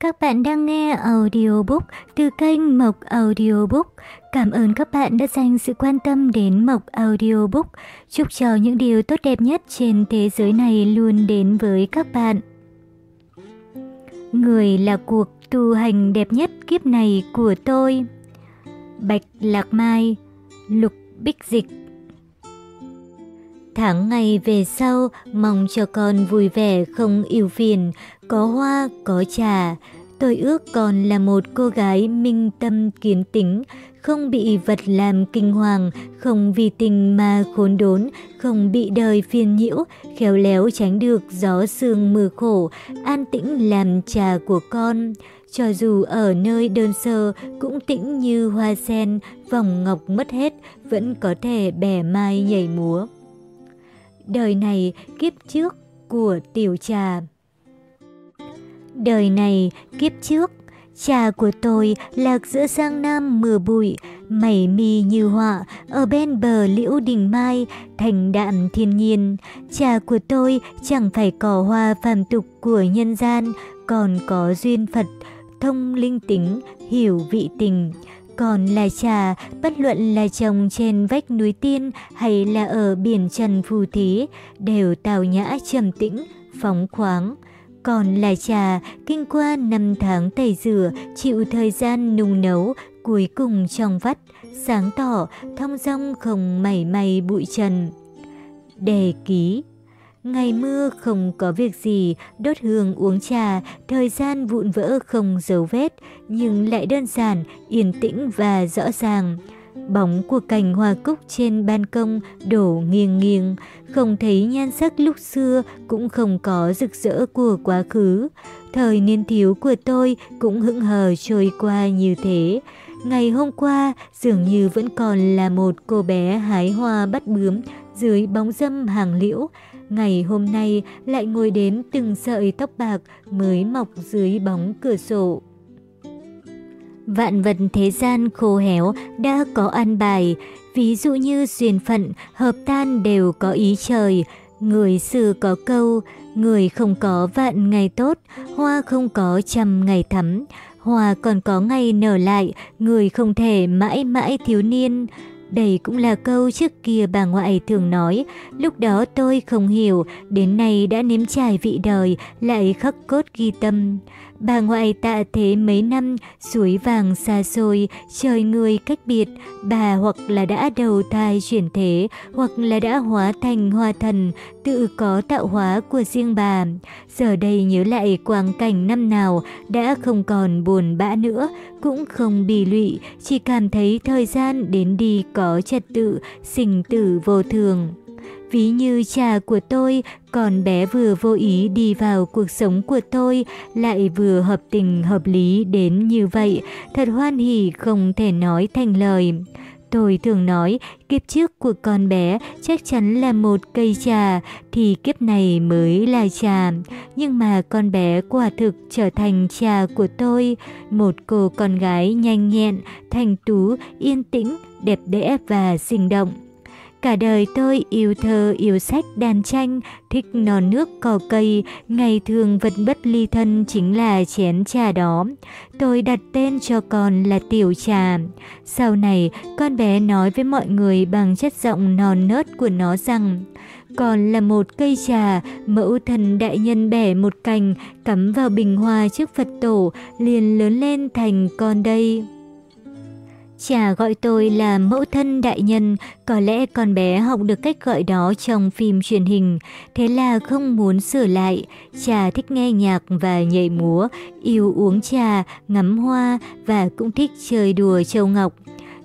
Các bạn đang nghe audiobook từ kênh Mộc Audiobook. Cảm ơn các bạn đã dành sự quan tâm đến Mộc Audiobook. Chúc cho những điều tốt đẹp nhất trên thế giới này luôn đến với các bạn. Người là cuộc tu hành đẹp nhất kiếp này của tôi. Bạch Lạc Mai, Lục Bích Dịch Tháng ngày về sau, mong cho con vui vẻ không yêu phiền, có hoa, có trà. Tôi ước con là một cô gái minh tâm kiến tính, không bị vật làm kinh hoàng, không vì tình mà khốn đốn, không bị đời phiền nhiễu, khéo léo tránh được gió sương mưa khổ, an tĩnh làm trà của con. Cho dù ở nơi đơn sơ cũng tĩnh như hoa sen, vòng ngọc mất hết, vẫn có thể bẻ mai nhảy múa đời này kiếp trước của tiểu trà. Đời này kiếp trước, trà của tôi lạc giữa giang nam mưa bụi, mảy mi như họa ở bên bờ liễu đình mai, thành đạm thiên nhiên. trà của tôi chẳng phải cỏ hoa phàm tục của nhân gian, còn có duyên Phật, thông linh tính, hiểu vị tình. Còn là trà, bất luận là trồng trên vách núi tiên hay là ở biển trần phù thí, đều tào nhã trầm tĩnh, phóng khoáng. Còn là trà, kinh qua năm tháng tẩy rửa, chịu thời gian nung nấu, cuối cùng trong vắt, sáng tỏ, thong dong không mảy may bụi trần. Đề ký Ngày mưa không có việc gì, đốt hương uống trà, thời gian vụn vỡ không dấu vết, nhưng lại đơn giản, yên tĩnh và rõ ràng. Bóng của cành hoa cúc trên ban công đổ nghiêng nghiêng, không thấy nhan sắc lúc xưa cũng không có rực rỡ của quá khứ. Thời niên thiếu của tôi cũng hững hờ trôi qua như thế. Ngày hôm qua dường như vẫn còn là một cô bé hái hoa bắt bướm dưới bóng dâm hàng liễu. Ngày hôm nay lại ngồi đến từng sợi tóc bạc mới mọc dưới bóng cửa sổ. Vạn vật thế gian khô héo đã có an bài, ví dụ như duyên phận, hợp tan đều có ý trời. Người xưa có câu, người không có vạn ngày tốt, hoa không có trăm ngày thắm, hoa còn có ngày nở lại, người không thể mãi mãi thiếu niên. Đây cũng là câu trước kia bà ngoại thường nói, lúc đó tôi không hiểu, đến nay đã nếm trải vị đời, lại khắc cốt ghi tâm. Bà ngoại tạ thế mấy năm, suối vàng xa xôi, trời người cách biệt, bà hoặc là đã đầu thai chuyển thế, hoặc là đã hóa thành hoa thần, tự có tạo hóa của riêng bà. Giờ đây nhớ lại quang cảnh năm nào, đã không còn buồn bã nữa, cũng không bì lụy, chỉ cảm thấy thời gian đến đi có trật tự, sinh tử vô thường. Ví như cha của tôi, còn bé vừa vô ý đi vào cuộc sống của tôi, lại vừa hợp tình hợp lý đến như vậy, thật hoan hỉ không thể nói thành lời. Tôi thường nói, kiếp trước của con bé chắc chắn là một cây trà, thì kiếp này mới là trà. Nhưng mà con bé quả thực trở thành trà của tôi, một cô con gái nhanh nhẹn, thành tú, yên tĩnh, đẹp đẽ và sinh động. Cả đời tôi yêu thơ, yêu sách, đàn tranh, thích non nước cỏ cây, ngày thường vật bất ly thân chính là chén trà đó. Tôi đặt tên cho con là Tiểu Trà. Sau này, con bé nói với mọi người bằng chất giọng non nớt của nó rằng còn là một cây trà, mẫu thần đại nhân bẻ một cành, cắm vào bình hoa trước Phật tổ, liền lớn lên thành con đây. Chả gọi tôi là mẫu thân đại nhân, có lẽ con bé học được cách gọi đó trong phim truyền hình, thế là không muốn sửa lại. Chả thích nghe nhạc và nhảy múa, yêu uống trà, ngắm hoa và cũng thích chơi đùa châu ngọc.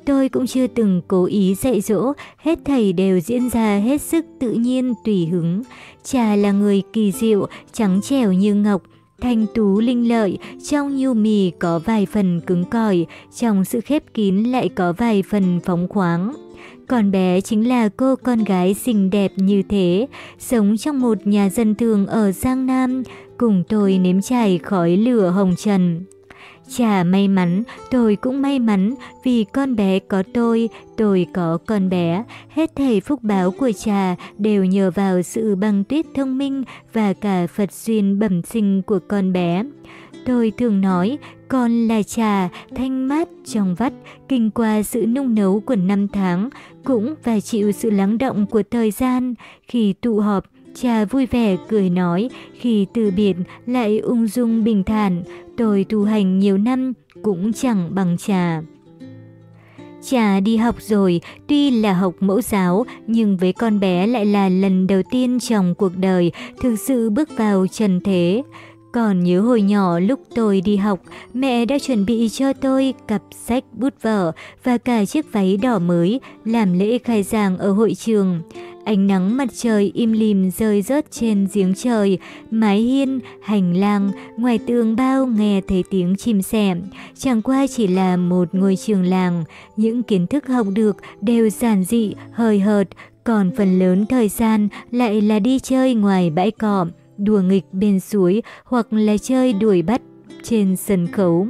Tôi cũng chưa từng cố ý dạy dỗ, hết thầy đều diễn ra hết sức tự nhiên tùy hứng. Chà là người kỳ diệu, trắng trẻo như ngọc, Thanh tú linh lợi, trong nhu mì có vài phần cứng cỏi, trong sự khép kín lại có vài phần phóng khoáng. Còn bé chính là cô con gái xinh đẹp như thế, sống trong một nhà dân thường ở Giang Nam, cùng tôi nếm trải khói lửa hồng trần. Chà may mắn, tôi cũng may mắn vì con bé có tôi, tôi có con bé. Hết thầy phúc báo của trà đều nhờ vào sự băng tuyết thông minh và cả Phật duyên bẩm sinh của con bé. Tôi thường nói, con là trà, thanh mát, trong vắt, kinh qua sự nung nấu của năm tháng, cũng phải chịu sự lắng động của thời gian. Khi tụ họp, Cha vui vẻ cười nói, khi từ biệt lại ung dung bình thản, tôi tu hành nhiều năm cũng chẳng bằng trà. Cha đi học rồi, tuy là học mẫu giáo, nhưng với con bé lại là lần đầu tiên trong cuộc đời thực sự bước vào trần thế. Còn nhớ hồi nhỏ lúc tôi đi học, mẹ đã chuẩn bị cho tôi cặp sách bút vở và cả chiếc váy đỏ mới làm lễ khai giảng ở hội trường. Ánh nắng mặt trời im lìm rơi rớt trên giếng trời, mái hiên, hành lang, ngoài tường bao nghe thấy tiếng chim sẻ. Chẳng qua chỉ là một ngôi trường làng, những kiến thức học được đều giản dị, hời hợt, còn phần lớn thời gian lại là đi chơi ngoài bãi cỏ, đùa nghịch bên suối hoặc là chơi đuổi bắt trên sân khấu.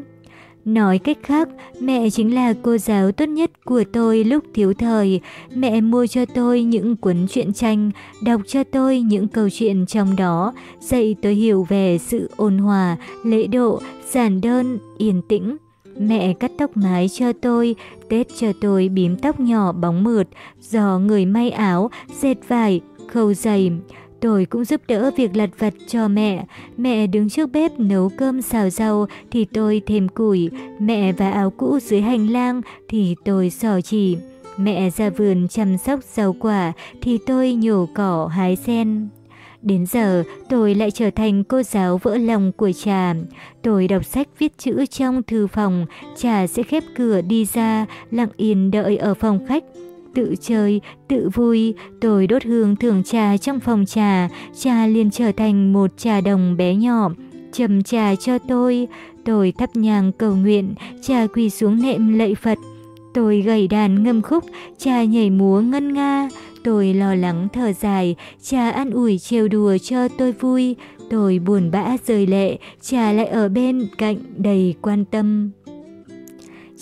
Nói cách khác, mẹ chính là cô giáo tốt nhất của tôi lúc thiếu thời. Mẹ mua cho tôi những cuốn truyện tranh, đọc cho tôi những câu chuyện trong đó, dạy tôi hiểu về sự ôn hòa, lễ độ, giản đơn, yên tĩnh. Mẹ cắt tóc mái cho tôi, Tết cho tôi bím tóc nhỏ bóng mượt, giò người may áo, dệt vải, khâu giày. Tôi cũng giúp đỡ việc lặt vặt cho mẹ. Mẹ đứng trước bếp nấu cơm xào rau thì tôi thêm củi. Mẹ và áo cũ dưới hành lang thì tôi sò chỉ. Mẹ ra vườn chăm sóc rau quả thì tôi nhổ cỏ hái sen. Đến giờ, tôi lại trở thành cô giáo vỡ lòng của trà. Tôi đọc sách viết chữ trong thư phòng, trà sẽ khép cửa đi ra, lặng yên đợi ở phòng khách tự chơi, tự vui, tôi đốt hương thưởng trà trong phòng trà, trà liền trở thành một trà đồng bé nhỏ, chầm trà cho tôi, tôi thắp nhang cầu nguyện, trà quỳ xuống nệm lạy Phật. Tôi gầy đàn ngâm khúc, trà nhảy múa ngân nga, tôi lo lắng thở dài, trà an ủi trêu đùa cho tôi vui, tôi buồn bã rơi lệ, trà lại ở bên cạnh đầy quan tâm.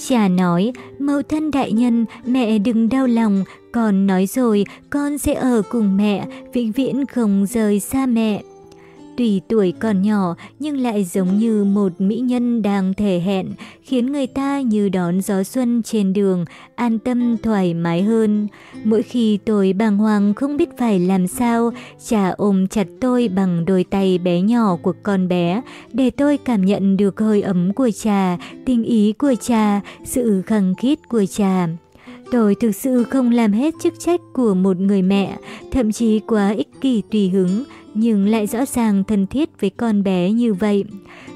Cha nói, mẫu thân đại nhân, mẹ đừng đau lòng, con nói rồi, con sẽ ở cùng mẹ, vĩnh viễn không rời xa mẹ. Tùy tuổi còn nhỏ nhưng lại giống như một mỹ nhân đang thể hẹn, khiến người ta như đón gió xuân trên đường, an tâm thoải mái hơn. Mỗi khi tôi bàng hoàng không biết phải làm sao, cha ôm chặt tôi bằng đôi tay bé nhỏ của con bé, để tôi cảm nhận được hơi ấm của cha, tình ý của cha, sự khăng khít của cha. Tôi thực sự không làm hết chức trách của một người mẹ, thậm chí quá ích kỷ tùy hứng, nhưng lại rõ ràng thân thiết với con bé như vậy.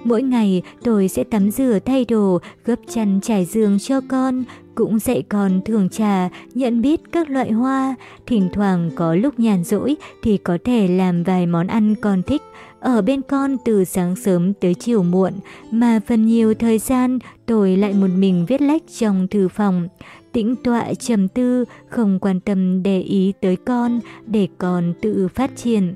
Mỗi ngày tôi sẽ tắm rửa thay đồ, gấp chăn trải giường cho con, cũng dạy con thường trà, nhận biết các loại hoa. Thỉnh thoảng có lúc nhàn rỗi thì có thể làm vài món ăn con thích, ở bên con từ sáng sớm tới chiều muộn, mà phần nhiều thời gian tôi lại một mình viết lách trong thư phòng. Tĩnh tọa trầm tư, không quan tâm để ý tới con, để con tự phát triển.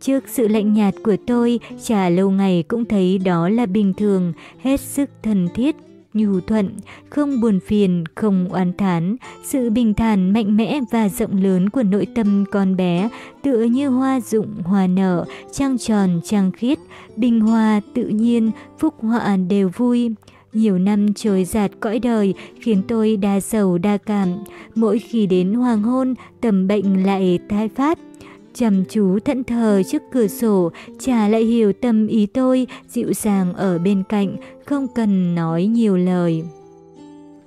Trước sự lạnh nhạt của tôi, chả lâu ngày cũng thấy đó là bình thường, hết sức thân thiết, nhu thuận, không buồn phiền, không oán thán. Sự bình thản, mạnh mẽ và rộng lớn của nội tâm con bé tựa như hoa rụng, hoa nở, trăng tròn, trăng khiết, bình hòa, tự nhiên, phúc họa đều vui. Nhiều năm trôi giạt cõi đời khiến tôi đa sầu đa cảm. Mỗi khi đến hoàng hôn, tầm bệnh lại tái phát. Chầm chú thẫn thờ trước cửa sổ, trà lại hiểu tâm ý tôi, dịu dàng ở bên cạnh, không cần nói nhiều lời.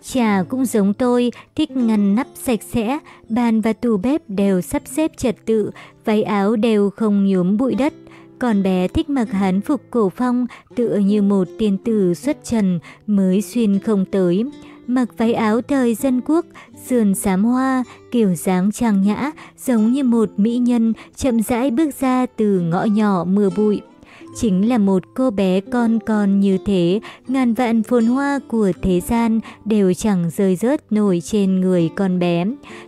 Trà cũng giống tôi, thích ngăn nắp sạch sẽ, bàn và tủ bếp đều sắp xếp trật tự, váy áo đều không nhuốm bụi đất. Còn bé thích mặc hán phục cổ phong, tựa như một tiên tử xuất trần mới xuyên không tới mặc váy áo thời dân quốc, sườn xám hoa, kiểu dáng trang nhã, giống như một mỹ nhân chậm rãi bước ra từ ngõ nhỏ mưa bụi. Chính là một cô bé con con như thế, ngàn vạn phồn hoa của thế gian đều chẳng rơi rớt nổi trên người con bé.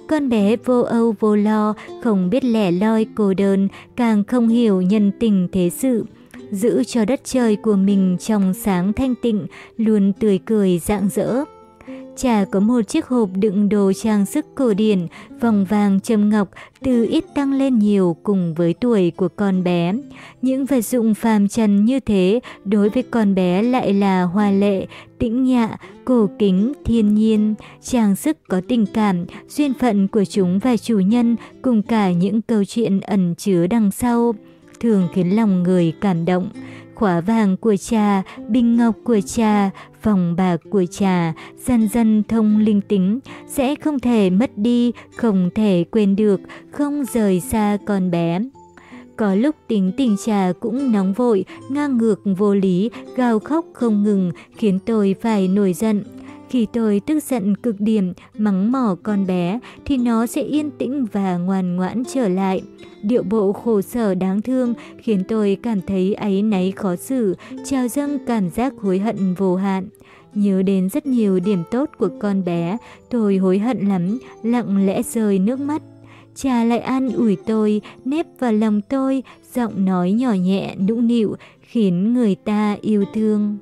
Con bé vô âu vô lo, không biết lẻ loi cô đơn, càng không hiểu nhân tình thế sự giữ cho đất trời của mình trong sáng thanh tịnh, luôn tươi cười rạng rỡ. Trà có một chiếc hộp đựng đồ trang sức cổ điển, vòng vàng châm ngọc từ ít tăng lên nhiều cùng với tuổi của con bé. Những vật dụng phàm trần như thế đối với con bé lại là hoa lệ, tĩnh nhạ, cổ kính, thiên nhiên, trang sức có tình cảm, duyên phận của chúng và chủ nhân cùng cả những câu chuyện ẩn chứa đằng sau, thường khiến lòng người cảm động khóa vàng của cha, bình ngọc của cha, vòng bạc của cha, dần dần thông linh tính, sẽ không thể mất đi, không thể quên được, không rời xa con bé. Có lúc tính tình trà cũng nóng vội, ngang ngược vô lý, gào khóc không ngừng, khiến tôi phải nổi giận. Khi tôi tức giận cực điểm, mắng mỏ con bé, thì nó sẽ yên tĩnh và ngoan ngoãn trở lại. Điệu bộ khổ sở đáng thương khiến tôi cảm thấy áy náy khó xử, trào dâng cảm giác hối hận vô hạn. Nhớ đến rất nhiều điểm tốt của con bé, tôi hối hận lắm, lặng lẽ rơi nước mắt. Cha lại an ủi tôi, nếp vào lòng tôi, giọng nói nhỏ nhẹ, nũng nịu, khiến người ta yêu thương.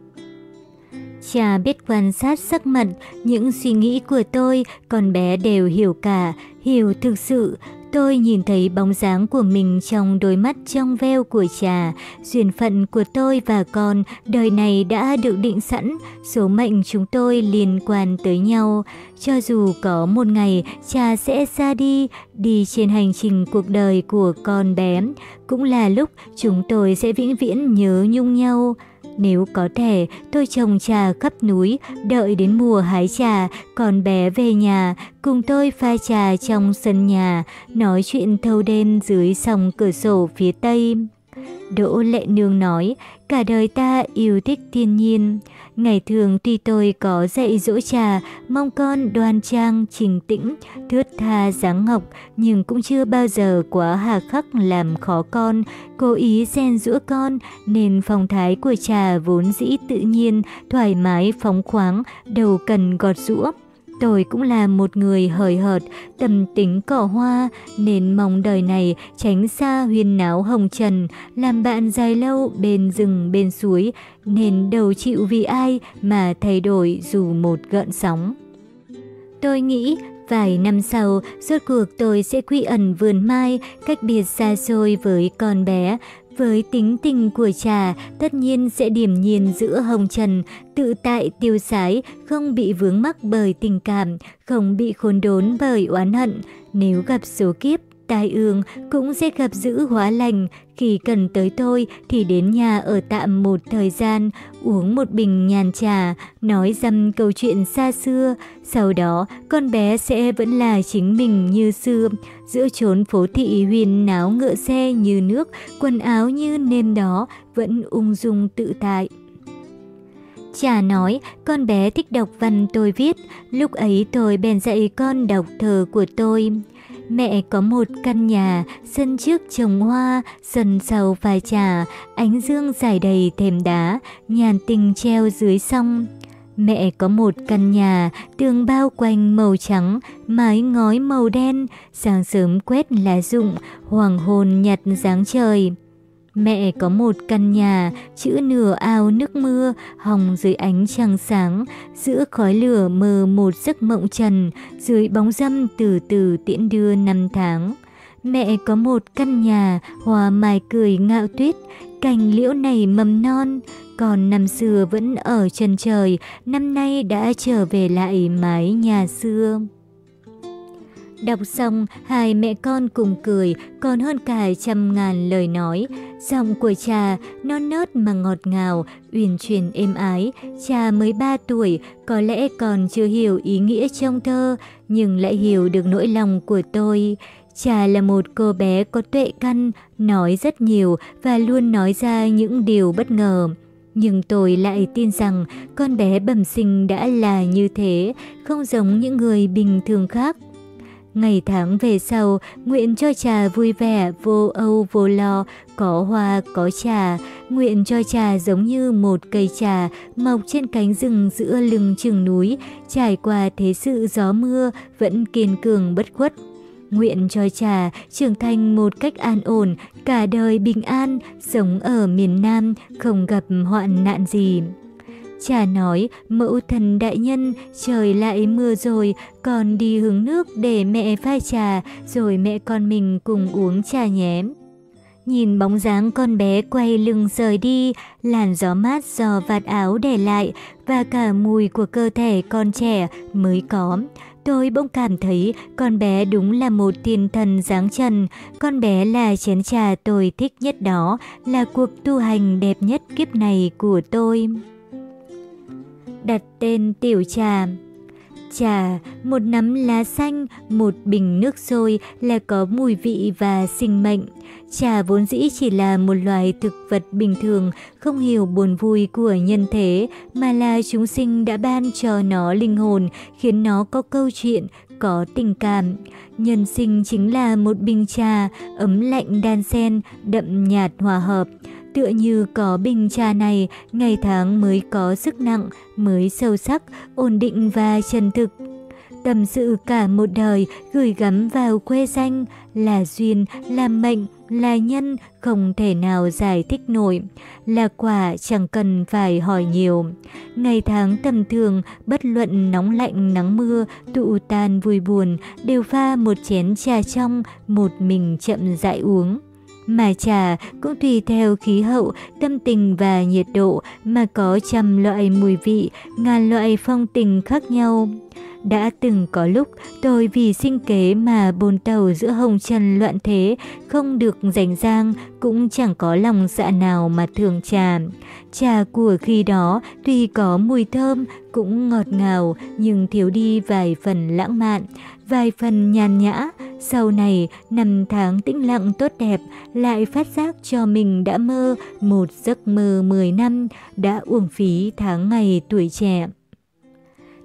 Cha biết quan sát sắc mặt, những suy nghĩ của tôi, con bé đều hiểu cả, hiểu thực sự. Tôi nhìn thấy bóng dáng của mình trong đôi mắt trong veo của cha. Duyên phận của tôi và con đời này đã được định sẵn, số mệnh chúng tôi liên quan tới nhau. Cho dù có một ngày cha sẽ ra đi, đi trên hành trình cuộc đời của con bé, cũng là lúc chúng tôi sẽ vĩnh viễn nhớ nhung nhau. Nếu có thể, tôi trồng trà khắp núi, đợi đến mùa hái trà, còn bé về nhà, cùng tôi pha trà trong sân nhà, nói chuyện thâu đêm dưới sòng cửa sổ phía tây. Đỗ Lệ Nương nói, cả đời ta yêu thích thiên nhiên. Ngày thường tuy tôi có dạy dỗ trà, mong con đoan trang, trình tĩnh, thướt tha dáng ngọc, nhưng cũng chưa bao giờ quá hà khắc làm khó con, cố ý xen giữa con, nên phong thái của trà vốn dĩ tự nhiên, thoải mái, phóng khoáng, đầu cần gọt rũa. Tôi cũng là một người hời hợt, tầm tính cỏ hoa, nên mong đời này tránh xa huyền náo hồng trần, làm bạn dài lâu bên rừng bên suối, nên đầu chịu vì ai mà thay đổi dù một gợn sóng. Tôi nghĩ vài năm sau, rốt cuộc tôi sẽ quy ẩn vườn mai, cách biệt xa xôi với con bé, với tính tình của trà, tất nhiên sẽ điểm nhiên giữa hồng trần, tự tại tiêu sái, không bị vướng mắc bởi tình cảm, không bị khốn đốn bởi oán hận. Nếu gặp số kiếp, tai ương cũng sẽ gặp giữ hóa lành. Khi cần tới tôi thì đến nhà ở tạm một thời gian, uống một bình nhàn trà, nói dăm câu chuyện xa xưa. Sau đó, con bé sẽ vẫn là chính mình như xưa. Giữa chốn phố thị huyền náo ngựa xe như nước, quần áo như nêm đó, vẫn ung dung tự tại. Cha nói, con bé thích đọc văn tôi viết, lúc ấy tôi bèn dạy con đọc thơ của tôi. Mẹ có một căn nhà, sân trước trồng hoa, sân sau vài trà, ánh dương dài đầy thềm đá, nhàn tình treo dưới sông. Mẹ có một căn nhà, tường bao quanh màu trắng, mái ngói màu đen, sáng sớm quét lá rụng, hoàng hôn nhặt dáng trời. Mẹ có một căn nhà, chữ nửa ao nước mưa, hồng dưới ánh trăng sáng, giữa khói lửa mờ một giấc mộng trần, dưới bóng dâm từ từ tiễn đưa năm tháng. Mẹ có một căn nhà, hoa mai cười ngạo tuyết, cành liễu này mầm non, còn năm xưa vẫn ở chân trời, năm nay đã trở về lại mái nhà xưa. Đọc xong, hai mẹ con cùng cười, còn hơn cả trăm ngàn lời nói. Giọng của cha non nớt mà ngọt ngào, uyển chuyển êm ái. Cha mới 3 tuổi, có lẽ còn chưa hiểu ý nghĩa trong thơ, nhưng lại hiểu được nỗi lòng của tôi. Cha là một cô bé có tuệ căn, nói rất nhiều và luôn nói ra những điều bất ngờ. Nhưng tôi lại tin rằng con bé bẩm sinh đã là như thế, không giống những người bình thường khác. Ngày tháng về sau, nguyện cho trà vui vẻ, vô âu vô lo, có hoa, có trà. Nguyện cho trà giống như một cây trà mọc trên cánh rừng giữa lưng chừng núi, trải qua thế sự gió mưa, vẫn kiên cường bất khuất. nguyện cho trà trưởng thành một cách an ổn, cả đời bình an, sống ở miền Nam, không gặp hoạn nạn gì. Cha nói, mẫu thần đại nhân, trời lại mưa rồi, con đi hướng nước để mẹ pha trà, rồi mẹ con mình cùng uống trà nhé. Nhìn bóng dáng con bé quay lưng rời đi, làn gió mát do vạt áo để lại và cả mùi của cơ thể con trẻ mới có. Tôi bỗng cảm thấy con bé đúng là một thiên thần dáng trần, con bé là chén trà tôi thích nhất đó, là cuộc tu hành đẹp nhất kiếp này của tôi. Đặt tên tiểu trà Trà, một nắm lá xanh, một bình nước sôi là có mùi vị và sinh mệnh. Trà vốn dĩ chỉ là một loài thực vật bình thường, không hiểu buồn vui của nhân thế, mà là chúng sinh đã ban cho nó linh hồn, khiến nó có câu chuyện, có tình cảm. Nhân sinh chính là một bình trà, ấm lạnh đan xen, đậm nhạt hòa hợp. Tựa như có bình trà này, ngày tháng mới có sức nặng, mới sâu sắc, ổn định và chân thực. Tâm sự cả một đời gửi gắm vào quê danh là duyên, là mệnh, là nhân không thể nào giải thích nổi, là quả chẳng cần phải hỏi nhiều. Ngày tháng tầm thường, bất luận nóng lạnh nắng mưa, tụ tan vui buồn, đều pha một chén trà trong, một mình chậm rãi uống. Mà trà cũng tùy theo khí hậu, tâm tình và nhiệt độ mà có trăm loại mùi vị, ngàn loại phong tình khác nhau. Đã từng có lúc tôi vì sinh kế mà bồn tàu giữa hồng trần loạn thế, không được rảnh rang, cũng chẳng có lòng dạ nào mà thường trà. Trà của khi đó tuy có mùi thơm, cũng ngọt ngào nhưng thiếu đi vài phần lãng mạn, vài phần nhàn nhã. Sau này, năm tháng tĩnh lặng tốt đẹp, lại phát giác cho mình đã mơ một giấc mơ 10 năm, đã uổng phí tháng ngày tuổi trẻ.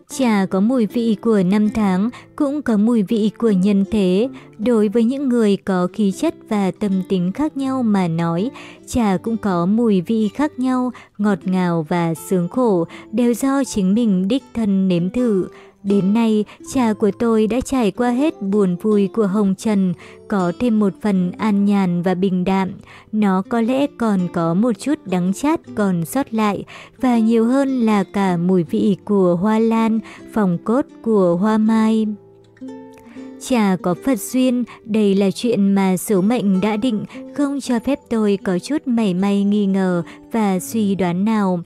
Trà có mùi vị của năm tháng, cũng có mùi vị của nhân thế. Đối với những người có khí chất và tâm tính khác nhau mà nói, trà cũng có mùi vị khác nhau, ngọt ngào và sướng khổ, đều do chính mình đích thân nếm thử. Đến nay, trà của tôi đã trải qua hết buồn vui của hồng trần, có thêm một phần an nhàn và bình đạm. Nó có lẽ còn có một chút đắng chát còn sót lại, và nhiều hơn là cả mùi vị của hoa lan, phòng cốt của hoa mai. Chả có Phật duyên, đây là chuyện mà số mệnh đã định, không cho phép tôi có chút mảy may nghi ngờ và suy đoán nào.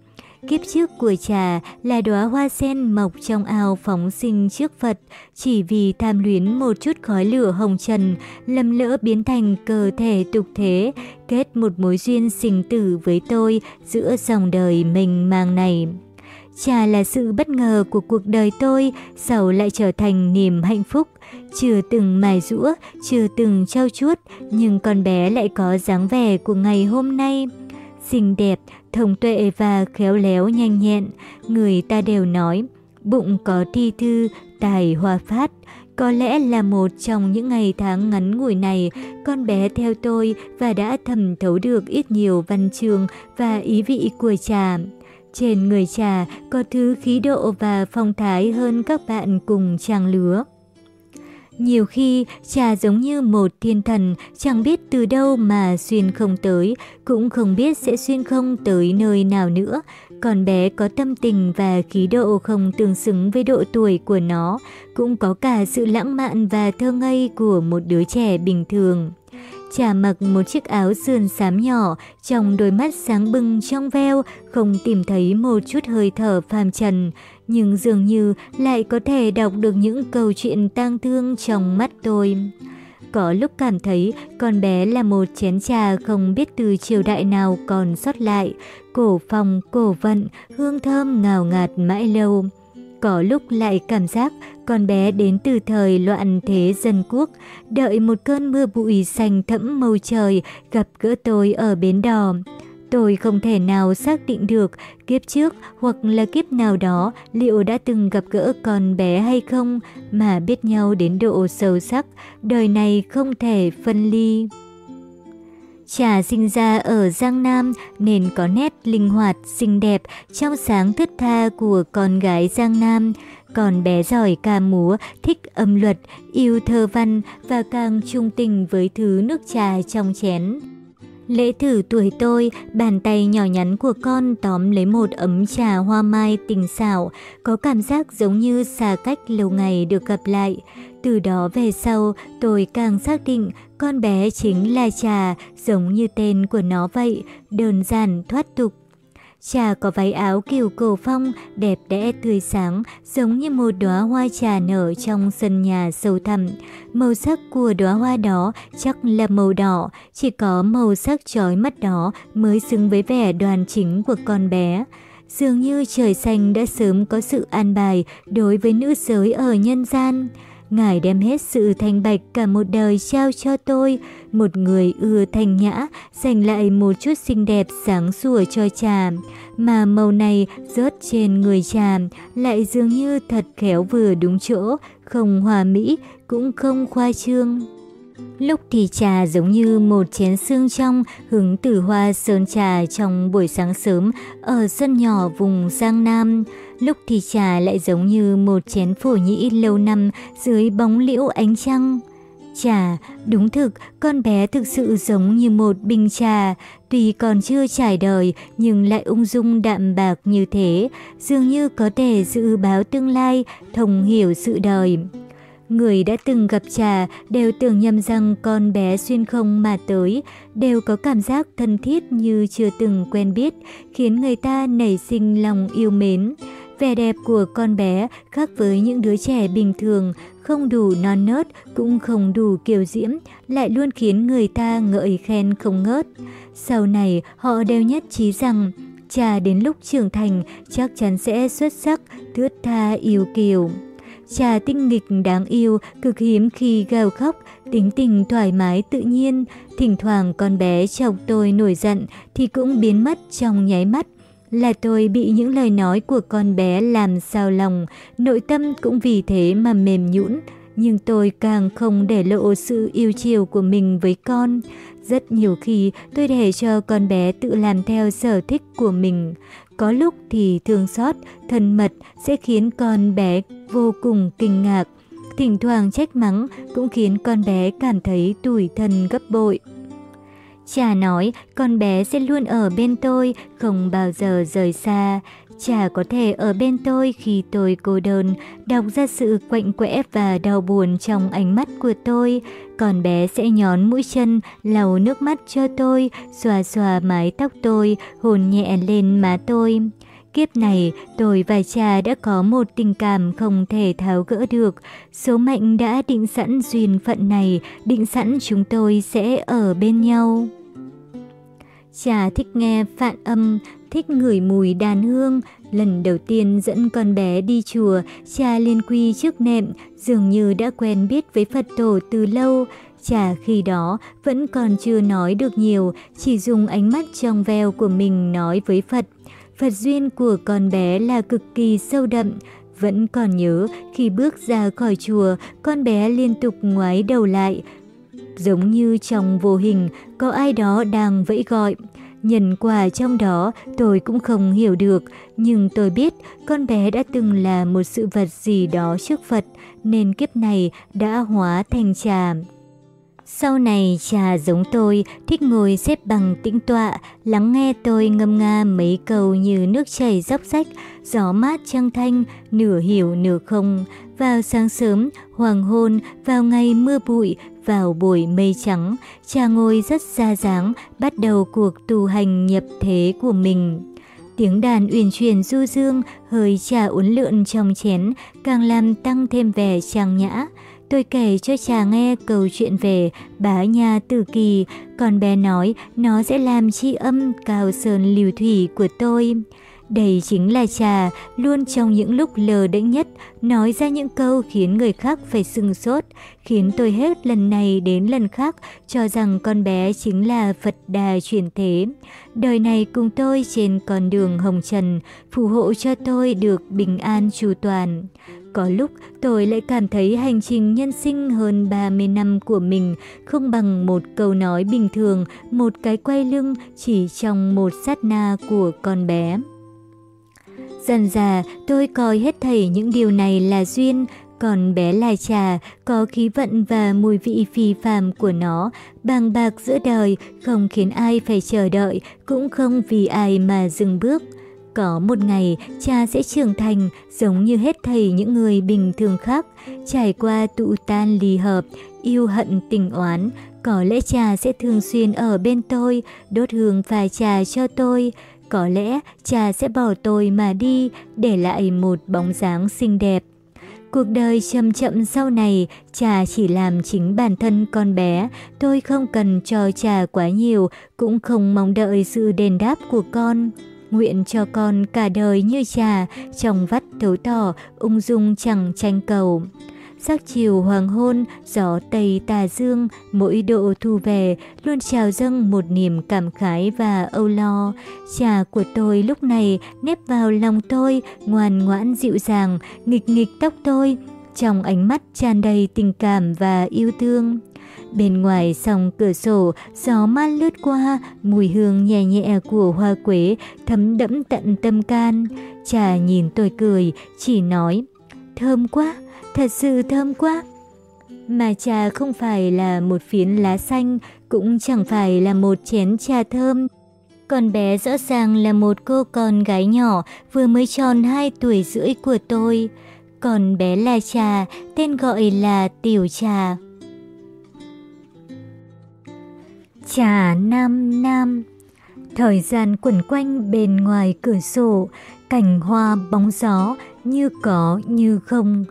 Kiếp trước của trà là đóa hoa sen mọc trong ao phóng sinh trước Phật, chỉ vì tham luyến một chút khói lửa hồng trần, lầm lỡ biến thành cơ thể tục thế, kết một mối duyên sinh tử với tôi giữa dòng đời mình mang này. Trà là sự bất ngờ của cuộc đời tôi, giàu lại trở thành niềm hạnh phúc. Chưa từng mài rũa, chưa từng trao chuốt, nhưng con bé lại có dáng vẻ của ngày hôm nay xinh đẹp, thông tuệ và khéo léo nhanh nhẹn. Người ta đều nói, bụng có thi thư, tài hoa phát. Có lẽ là một trong những ngày tháng ngắn ngủi này, con bé theo tôi và đã thầm thấu được ít nhiều văn chương và ý vị của trà. Trên người trà có thứ khí độ và phong thái hơn các bạn cùng trang lứa. Nhiều khi, cha giống như một thiên thần, chẳng biết từ đâu mà xuyên không tới, cũng không biết sẽ xuyên không tới nơi nào nữa. Còn bé có tâm tình và khí độ không tương xứng với độ tuổi của nó, cũng có cả sự lãng mạn và thơ ngây của một đứa trẻ bình thường. Chả mặc một chiếc áo sườn xám nhỏ, trong đôi mắt sáng bừng trong veo, không tìm thấy một chút hơi thở phàm trần, nhưng dường như lại có thể đọc được những câu chuyện tang thương trong mắt tôi. Có lúc cảm thấy con bé là một chén trà không biết từ triều đại nào còn sót lại, cổ phong, cổ vận, hương thơm ngào ngạt mãi lâu. Có lúc lại cảm giác con bé đến từ thời loạn thế dân quốc, đợi một cơn mưa bụi xanh thẫm màu trời gặp gỡ tôi ở bến đò. Tôi không thể nào xác định được kiếp trước hoặc là kiếp nào đó liệu đã từng gặp gỡ con bé hay không mà biết nhau đến độ sâu sắc, đời này không thể phân ly. Trà sinh ra ở Giang Nam nên có nét linh hoạt, xinh đẹp, trong sáng thướt tha của con gái Giang Nam. Còn bé giỏi ca múa, thích âm luật, yêu thơ văn và càng trung tình với thứ nước trà trong chén. Lễ thử tuổi tôi, bàn tay nhỏ nhắn của con tóm lấy một ấm trà hoa mai tình xảo, có cảm giác giống như xa cách lâu ngày được gặp lại. Từ đó về sau, tôi càng xác định con bé chính là trà, giống như tên của nó vậy, đơn giản thoát tục. Trà có váy áo kiểu cổ phong, đẹp đẽ tươi sáng, giống như một đóa hoa trà nở trong sân nhà sâu thẳm. Màu sắc của đóa hoa đó chắc là màu đỏ, chỉ có màu sắc chói mắt đó mới xứng với vẻ đoàn chính của con bé. Dường như trời xanh đã sớm có sự an bài đối với nữ giới ở nhân gian. Ngài đem hết sự thanh bạch cả một đời trao cho tôi, một người ưa thanh nhã, dành lại một chút xinh đẹp sáng sủa cho trà. Mà màu này rớt trên người trà, lại dường như thật khéo vừa đúng chỗ, không hòa mỹ, cũng không khoa trương. Lúc thì trà giống như một chén xương trong hứng từ hoa sơn trà trong buổi sáng sớm ở sân nhỏ vùng Giang Nam. Lúc thì trà lại giống như một chén phổ nhĩ lâu năm dưới bóng liễu ánh trăng. Trà, đúng thực, con bé thực sự giống như một bình trà, tuy còn chưa trải đời nhưng lại ung dung đạm bạc như thế, dường như có thể dự báo tương lai, thông hiểu sự đời. Người đã từng gặp trà đều tưởng nhầm rằng con bé xuyên không mà tới, đều có cảm giác thân thiết như chưa từng quen biết, khiến người ta nảy sinh lòng yêu mến. Vẻ đẹp của con bé khác với những đứa trẻ bình thường, không đủ non nớt, cũng không đủ kiều diễm, lại luôn khiến người ta ngợi khen không ngớt. Sau này, họ đều nhất trí rằng, cha đến lúc trưởng thành chắc chắn sẽ xuất sắc, thướt tha yêu kiều. cha tinh nghịch đáng yêu, cực hiếm khi gào khóc, tính tình thoải mái tự nhiên. Thỉnh thoảng con bé chọc tôi nổi giận thì cũng biến mất trong nháy mắt. Là tôi bị những lời nói của con bé làm sao lòng, nội tâm cũng vì thế mà mềm nhũn. Nhưng tôi càng không để lộ sự yêu chiều của mình với con. Rất nhiều khi tôi để cho con bé tự làm theo sở thích của mình. Có lúc thì thương xót, thân mật sẽ khiến con bé vô cùng kinh ngạc. Thỉnh thoảng trách mắng cũng khiến con bé cảm thấy tủi thân gấp bội. Cha nói con bé sẽ luôn ở bên tôi, không bao giờ rời xa. Cha có thể ở bên tôi khi tôi cô đơn, đọc ra sự quạnh quẽ và đau buồn trong ánh mắt của tôi. Con bé sẽ nhón mũi chân, lau nước mắt cho tôi, xoa xoa mái tóc tôi, hôn nhẹ lên má tôi. Kiếp này, tôi và cha đã có một tình cảm không thể tháo gỡ được. Số mệnh đã định sẵn duyên phận này, định sẵn chúng tôi sẽ ở bên nhau. Cha thích nghe phạn âm, thích ngửi mùi đàn hương. Lần đầu tiên dẫn con bé đi chùa, cha liên quy trước nệm, dường như đã quen biết với Phật tổ từ lâu. Cha khi đó vẫn còn chưa nói được nhiều, chỉ dùng ánh mắt trong veo của mình nói với Phật. Phật duyên của con bé là cực kỳ sâu đậm. Vẫn còn nhớ khi bước ra khỏi chùa, con bé liên tục ngoái đầu lại, giống như trong vô hình có ai đó đang vẫy gọi. Nhân quả trong đó tôi cũng không hiểu được, nhưng tôi biết con bé đã từng là một sự vật gì đó trước Phật, nên kiếp này đã hóa thành trà. Sau này trà giống tôi, thích ngồi xếp bằng tĩnh tọa, lắng nghe tôi ngâm nga mấy câu như nước chảy dốc rách, gió mát trăng thanh, nửa hiểu nửa không. Vào sáng sớm, hoàng hôn, vào ngày mưa bụi, vào buổi mây trắng, cha ngồi rất ra dáng, bắt đầu cuộc tu hành nhập thế của mình. Tiếng đàn uyển chuyển du dương, hơi trà uốn lượn trong chén, càng làm tăng thêm vẻ trang nhã. Tôi kể cho cha nghe câu chuyện về bá nhà tử kỳ, còn bé nói nó sẽ làm chi âm cao sơn liều thủy của tôi. Đây chính là trà, luôn trong những lúc lờ đễnh nhất, nói ra những câu khiến người khác phải sưng sốt, khiến tôi hết lần này đến lần khác cho rằng con bé chính là Phật đà chuyển thế. Đời này cùng tôi trên con đường hồng trần, phù hộ cho tôi được bình an chu toàn. Có lúc tôi lại cảm thấy hành trình nhân sinh hơn 30 năm của mình không bằng một câu nói bình thường, một cái quay lưng chỉ trong một sát na của con bé. Dần già, tôi coi hết thảy những điều này là duyên, còn bé lai trà có khí vận và mùi vị phi phàm của nó, bàng bạc giữa đời, không khiến ai phải chờ đợi, cũng không vì ai mà dừng bước. Có một ngày, cha sẽ trưởng thành giống như hết thầy những người bình thường khác, trải qua tụ tan lì hợp, yêu hận tình oán. Có lẽ cha sẽ thường xuyên ở bên tôi, đốt hương pha trà cho tôi. Có lẽ cha sẽ bỏ tôi mà đi, để lại một bóng dáng xinh đẹp. Cuộc đời chậm chậm sau này, cha chỉ làm chính bản thân con bé, tôi không cần cho cha quá nhiều, cũng không mong đợi sự đền đáp của con. Nguyện cho con cả đời như cha trong vắt thấu tỏ, ung dung chẳng tranh cầu. Sắc chiều hoàng hôn, gió tây tà dương, mỗi độ thu về luôn trào dâng một niềm cảm khái và âu lo. Trà của tôi lúc này nếp vào lòng tôi, ngoan ngoãn dịu dàng, nghịch nghịch tóc tôi, trong ánh mắt tràn đầy tình cảm và yêu thương. Bên ngoài sòng cửa sổ, gió mát lướt qua, mùi hương nhẹ nhẹ của hoa quế thấm đẫm tận tâm can. Trà nhìn tôi cười, chỉ nói, thơm quá, thật sự thơm quá. Mà trà không phải là một phiến lá xanh, cũng chẳng phải là một chén trà thơm. Con bé rõ ràng là một cô con gái nhỏ vừa mới tròn 2 tuổi rưỡi của tôi. Còn bé là trà, tên gọi là Tiểu Trà. Trà Nam Nam Thời gian quẩn quanh bên ngoài cửa sổ, cảnh hoa bóng gió, như có như không.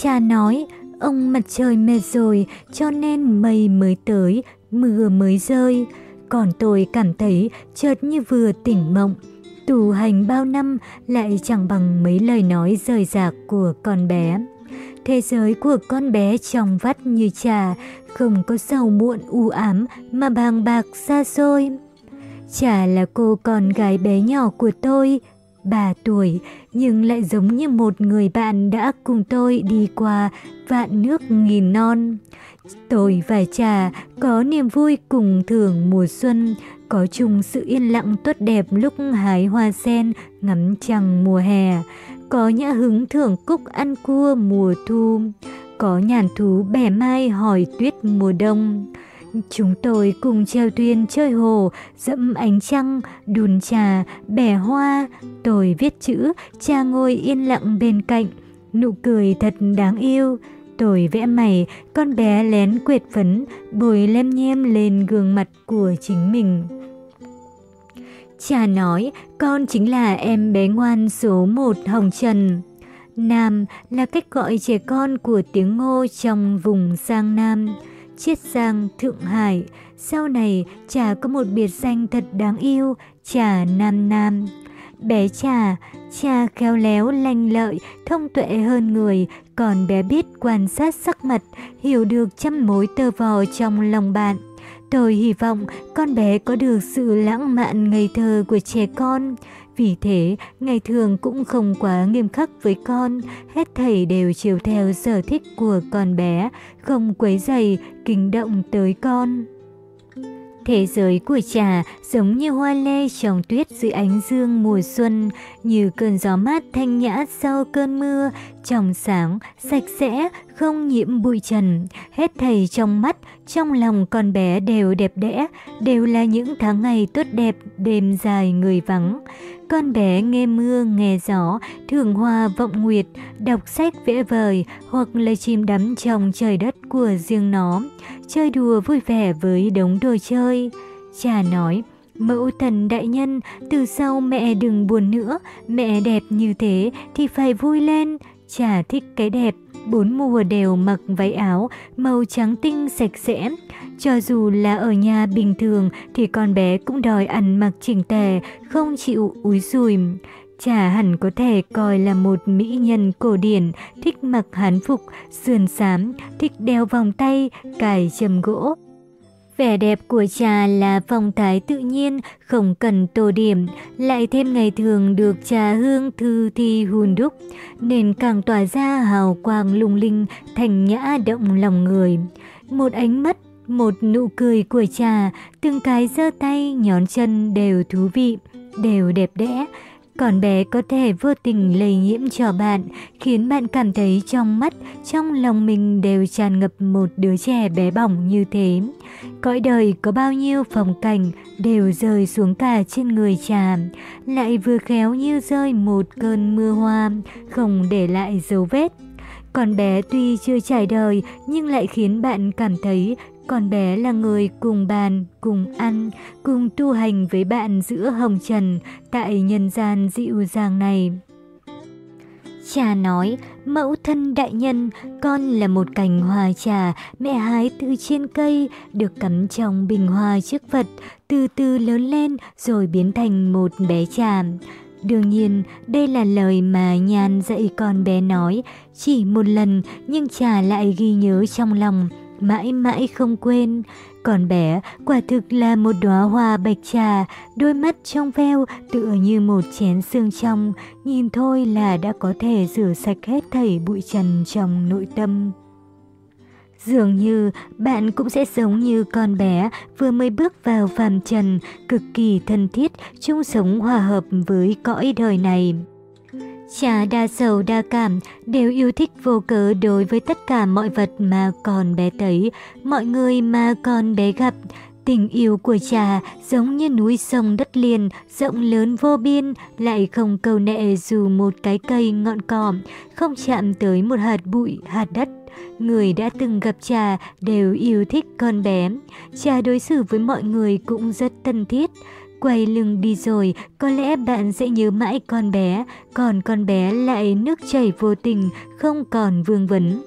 Cha nói, ông mặt trời mệt rồi cho nên mây mới tới, mưa mới rơi. Còn tôi cảm thấy chợt như vừa tỉnh mộng. Tù hành bao năm lại chẳng bằng mấy lời nói rời rạc của con bé. Thế giới của con bé trong vắt như trà, không có sầu muộn u ám mà bàng bạc xa xôi. Chả là cô con gái bé nhỏ của tôi, 3 tuổi, nhưng lại giống như một người bạn đã cùng tôi đi qua vạn nước nghìn non. Tôi và trà có niềm vui cùng thưởng mùa xuân, có chung sự yên lặng tốt đẹp lúc hái hoa sen, ngắm trăng mùa hè, có nhã hứng thưởng cúc ăn cua mùa thu, có nhàn thú bẻ mai hỏi tuyết mùa đông. Chúng tôi cùng treo thuyền chơi hồ, dẫm ánh trăng, đùn trà, bẻ hoa. Tôi viết chữ, cha ngồi yên lặng bên cạnh. Nụ cười thật đáng yêu. Tôi vẽ mày, con bé lén quệt phấn, bồi lem nhem lên gương mặt của chính mình. Cha nói, con chính là em bé ngoan số một Hồng Trần. Nam là cách gọi trẻ con của tiếng Ngô trong vùng Giang Nam. Chiết Giang, Thượng Hải. Sau này, trà có một biệt danh thật đáng yêu, trà Nam Nam. Bé trà, trà khéo léo, lanh lợi, thông tuệ hơn người, còn bé biết quan sát sắc mặt, hiểu được trăm mối tơ vò trong lòng bạn. Tôi hy vọng con bé có được sự lãng mạn ngây thơ của trẻ con. Vì thế, ngày thường cũng không quá nghiêm khắc với con, hết thầy đều chiều theo sở thích của con bé, không quấy dày, kinh động tới con. Thế giới của trà giống như hoa lê trong tuyết dưới ánh dương mùa xuân, như cơn gió mát thanh nhã sau cơn mưa, trong sáng, sạch sẽ, không nhiễm bụi trần. Hết thầy trong mắt, trong lòng con bé đều đẹp đẽ, đều là những tháng ngày tốt đẹp, đêm dài người vắng. Con bé nghe mưa, nghe gió, thường hoa vọng nguyệt, đọc sách vẽ vời hoặc là chìm đắm trong trời đất của riêng nó, chơi đùa vui vẻ với đống đồ chơi. Cha nói, Mẫu thần đại nhân, từ sau mẹ đừng buồn nữa, mẹ đẹp như thế thì phải vui lên. Chả thích cái đẹp, bốn mùa đều mặc váy áo, màu trắng tinh sạch sẽ. Cho dù là ở nhà bình thường thì con bé cũng đòi ăn mặc chỉnh tề, không chịu úi rùi. Chả hẳn có thể coi là một mỹ nhân cổ điển, thích mặc hán phục, sườn xám, thích đeo vòng tay, cài châm gỗ. Vẻ đẹp của trà là phong thái tự nhiên, không cần tô điểm, lại thêm ngày thường được trà hương thư thi hùn đúc, nên càng tỏa ra hào quang lung linh, thành nhã động lòng người. Một ánh mắt, một nụ cười của trà, từng cái giơ tay, nhón chân đều thú vị, đều đẹp đẽ, còn bé có thể vô tình lây nhiễm cho bạn, khiến bạn cảm thấy trong mắt, trong lòng mình đều tràn ngập một đứa trẻ bé bỏng như thế. Cõi đời có bao nhiêu phong cảnh đều rơi xuống cả trên người trà, lại vừa khéo như rơi một cơn mưa hoa, không để lại dấu vết. Con bé tuy chưa trải đời nhưng lại khiến bạn cảm thấy con bé là người cùng bàn, cùng ăn, cùng tu hành với bạn giữa hồng trần tại nhân gian dịu dàng này. Cha nói, mẫu thân đại nhân, con là một cành hoa trà, mẹ hái từ trên cây, được cắm trong bình hoa trước Phật, từ từ lớn lên rồi biến thành một bé trà. Đương nhiên, đây là lời mà Nhan dạy con bé nói, chỉ một lần nhưng trà lại ghi nhớ trong lòng mãi mãi không quên. Còn bé quả thực là một đóa hoa bạch trà, đôi mắt trong veo tựa như một chén xương trong, nhìn thôi là đã có thể rửa sạch hết thảy bụi trần trong nội tâm. Dường như bạn cũng sẽ giống như con bé vừa mới bước vào phàm trần, cực kỳ thân thiết, chung sống hòa hợp với cõi đời này. Cha đa sầu đa cảm, đều yêu thích vô cớ đối với tất cả mọi vật mà con bé thấy, mọi người mà con bé gặp. Tình yêu của cha giống như núi sông đất liền, rộng lớn vô biên, lại không cầu nệ dù một cái cây ngọn cỏ, không chạm tới một hạt bụi, hạt đất. Người đã từng gặp cha đều yêu thích con bé. Cha đối xử với mọi người cũng rất thân thiết. Quay lưng đi rồi, có lẽ bạn sẽ nhớ mãi con bé, còn con bé lại nước chảy vô tình, không còn vương vấn.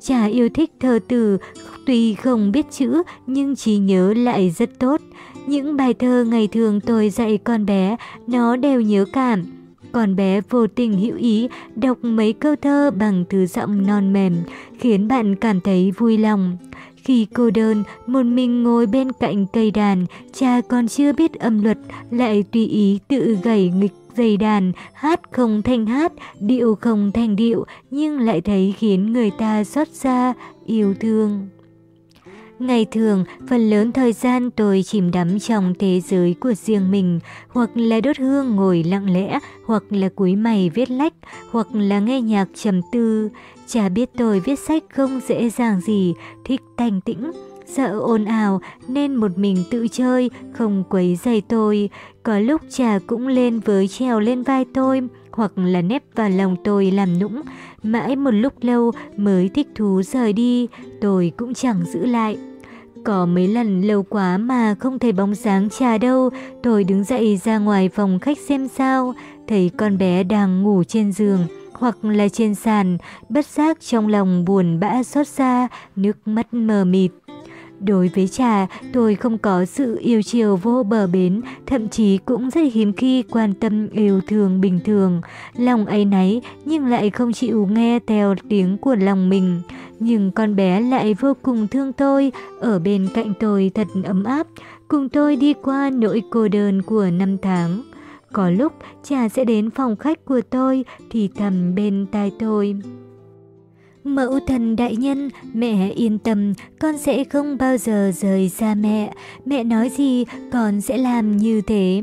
Chả yêu thích thơ từ, tuy không biết chữ nhưng trí nhớ lại rất tốt. Những bài thơ ngày thường tôi dạy con bé, nó đều nhớ cảm. Con bé vô tình hữu ý đọc mấy câu thơ bằng thứ giọng non mềm, khiến bạn cảm thấy vui lòng. Khi cô đơn, một mình ngồi bên cạnh cây đàn, cha còn chưa biết âm luật, lại tùy ý tự gảy nghịch dây đàn, hát không thành hát, điệu không thành điệu, nhưng lại thấy khiến người ta xót xa, yêu thương. Ngày thường, phần lớn thời gian tôi chìm đắm trong thế giới của riêng mình, hoặc là đốt hương ngồi lặng lẽ, hoặc là cúi mày viết lách, hoặc là nghe nhạc trầm tư. Chả biết tôi viết sách không dễ dàng gì, thích thanh tĩnh, sợ ồn ào nên một mình tự chơi, không quấy dày tôi. Có lúc cha cũng lên với trèo lên vai tôi, hoặc là nép vào lòng tôi làm nũng. Mãi một lúc lâu mới thích thú rời đi, tôi cũng chẳng giữ lại. Có mấy lần lâu quá mà không thấy bóng sáng trà đâu, tôi đứng dậy ra ngoài phòng khách xem sao, thấy con bé đang ngủ trên giường hoặc là trên sàn, bất giác trong lòng buồn bã xót xa, nước mắt mờ mịt. Đối với trà, tôi không có sự yêu chiều vô bờ bến, thậm chí cũng rất hiếm khi quan tâm yêu thương bình thường. Lòng ấy nấy nhưng lại không chịu nghe theo tiếng của lòng mình. Nhưng con bé lại vô cùng thương tôi, ở bên cạnh tôi thật ấm áp, cùng tôi đi qua nỗi cô đơn của năm tháng. Có lúc cha sẽ đến phòng khách của tôi thì thầm bên tai tôi. Mẫu thần đại nhân, mẹ yên tâm, con sẽ không bao giờ rời xa mẹ. Mẹ nói gì, con sẽ làm như thế.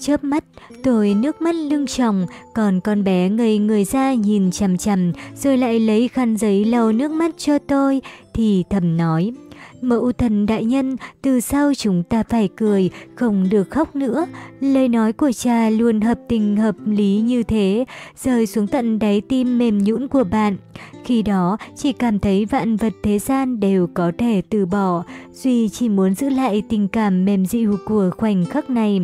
Chớp mắt, tôi nước mắt lưng tròng, còn con bé ngây người ra nhìn chằm chằm, rồi lại lấy khăn giấy lau nước mắt cho tôi, thì thầm nói. Mẫu thần đại nhân, từ sau chúng ta phải cười, không được khóc nữa. Lời nói của cha luôn hợp tình hợp lý như thế, rơi xuống tận đáy tim mềm nhũn của bạn. Khi đó, chỉ cảm thấy vạn vật thế gian đều có thể từ bỏ, Duy chỉ muốn giữ lại tình cảm mềm dịu của khoảnh khắc này.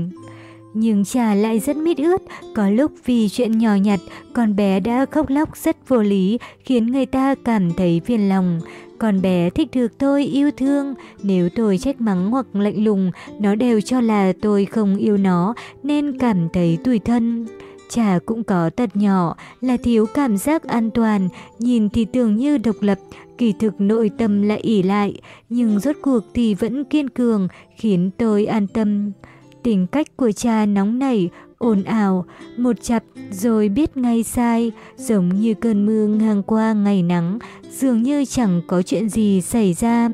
Nhưng trà lại rất mít ướt, có lúc vì chuyện nhỏ nhặt, con bé đã khóc lóc rất vô lý, khiến người ta cảm thấy phiền lòng. Con bé thích được tôi yêu thương, nếu tôi trách mắng hoặc lạnh lùng, nó đều cho là tôi không yêu nó nên cảm thấy tủi thân. Cha cũng có tật nhỏ là thiếu cảm giác an toàn, nhìn thì tưởng như độc lập, kỳ thực nội tâm lại ỉ lại, nhưng rốt cuộc thì vẫn kiên cường, khiến tôi an tâm. Tính cách của cha nóng nảy, ồn ào, một chập rồi biết ngay sai, giống như cơn mưa ngang qua ngày nắng, dường như chẳng có chuyện gì xảy ra.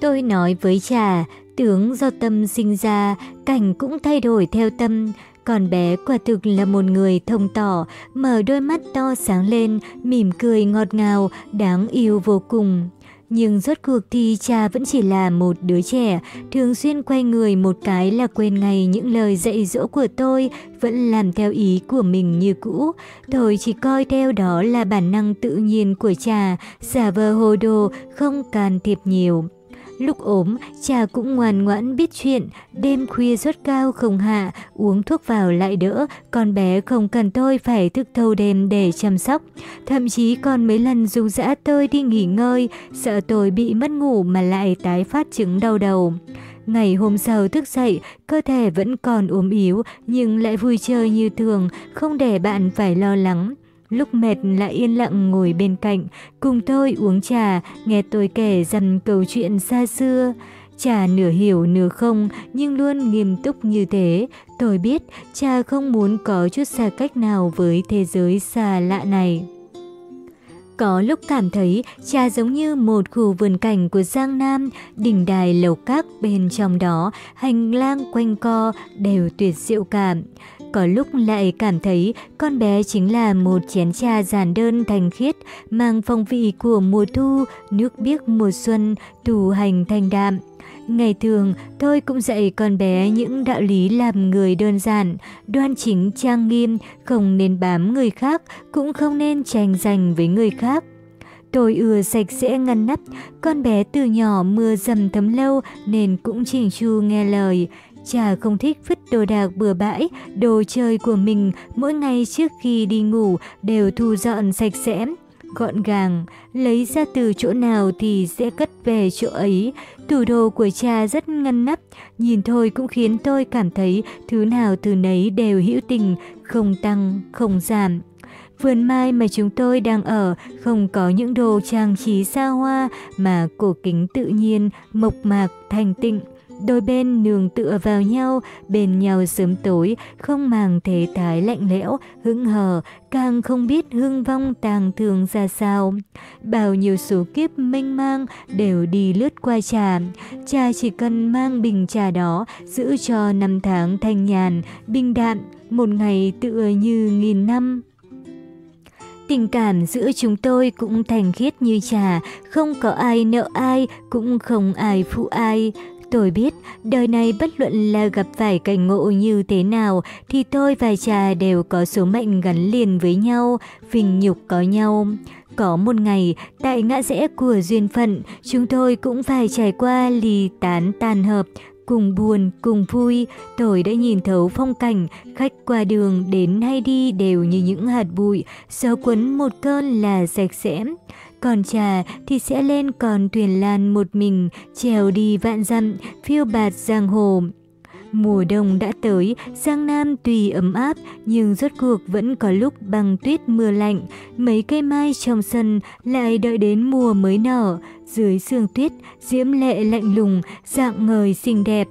Tôi nói với trà tướng do tâm sinh ra, cảnh cũng thay đổi theo tâm. Còn bé quả thực là một người thông tỏ, mở đôi mắt to sáng lên, mỉm cười ngọt ngào, đáng yêu vô cùng. Nhưng rốt cuộc thì cha vẫn chỉ là một đứa trẻ, thường xuyên quay người một cái là quên ngay những lời dạy dỗ của tôi, vẫn làm theo ý của mình như cũ. Tôi chỉ coi theo đó là bản năng tự nhiên của cha, giả vờ hồ đồ, không can thiệp nhiều. Lúc ốm, cha cũng ngoan ngoãn biết chuyện, đêm khuya sốt cao không hạ, uống thuốc vào lại đỡ, con bé không cần tôi phải thức thâu đêm để chăm sóc. Thậm chí còn mấy lần dù dã tôi đi nghỉ ngơi, sợ tôi bị mất ngủ mà lại tái phát chứng đau đầu. Ngày hôm sau thức dậy, cơ thể vẫn còn ốm yếu nhưng lại vui chơi như thường, không để bạn phải lo lắng. Lúc mệt lại yên lặng ngồi bên cạnh, cùng tôi uống trà, nghe tôi kể dần câu chuyện xa xưa. Cha nửa hiểu nửa không nhưng luôn nghiêm túc như thế. Tôi biết cha không muốn có chút xa cách nào với thế giới xa lạ này. Có lúc cảm thấy cha giống như một khu vườn cảnh của Giang Nam, đỉnh đài lầu các bên trong đó, hành lang quanh co đều tuyệt diệu cảm. Có lúc lại cảm thấy con bé chính là một chén trà giản đơn thành khiết, mang phong vị của mùa thu, nước biếc mùa xuân, tù hành thanh đạm. Ngày thường, tôi cũng dạy con bé những đạo lý làm người đơn giản, đoan chính trang nghiêm, không nên bám người khác, cũng không nên tranh giành với người khác. Tôi ưa sạch sẽ ngăn nắp, con bé từ nhỏ mưa dầm thấm lâu nên cũng chỉnh chu nghe lời. Cha không thích vứt đồ đạc bừa bãi, đồ chơi của mình mỗi ngày trước khi đi ngủ đều thu dọn sạch sẽ, gọn gàng, lấy ra từ chỗ nào thì sẽ cất về chỗ ấy. Tủ đồ của cha rất ngăn nắp, nhìn thôi cũng khiến tôi cảm thấy thứ nào từ nấy đều hữu tình, không tăng, không giảm. Vườn mai mà chúng tôi đang ở không có những đồ trang trí xa hoa mà cổ kính tự nhiên, mộc mạc, thanh tịnh. Đôi bên nương tựa vào nhau, bên nhau sớm tối, không màng thế thái lạnh lẽo, hững hờ, càng không biết hương vong tàng thường ra sao. Bao nhiêu số kiếp mênh mang đều đi lướt qua trà. Cha chỉ cần mang bình trà đó, giữ cho năm tháng thanh nhàn, bình đạm, một ngày tựa như nghìn năm. Tình cảm giữa chúng tôi cũng thành khiết như trà, không có ai nợ ai, cũng không ai phụ ai. Tôi biết, đời này bất luận là gặp phải cảnh ngộ như thế nào thì tôi và trà đều có số mệnh gắn liền với nhau, vinh nhục có nhau. Có một ngày, tại ngã rẽ của duyên phận, chúng tôi cũng phải trải qua lì tán tàn hợp, cùng buồn, cùng vui, tôi đã nhìn thấu phong cảnh, khách qua đường đến hay đi đều như những hạt bụi, gió quấn một cơn là sạch sẽ. Còn trà thì sẽ lên còn thuyền lan một mình, trèo đi vạn dặm, phiêu bạt giang hồ. Mùa đông đã tới, Giang Nam tuy ấm áp nhưng rốt cuộc vẫn có lúc băng tuyết mưa lạnh. Mấy cây mai trong sân lại đợi đến mùa mới nở. Dưới sương tuyết, diễm lệ lạnh lùng, dạng ngời xinh đẹp.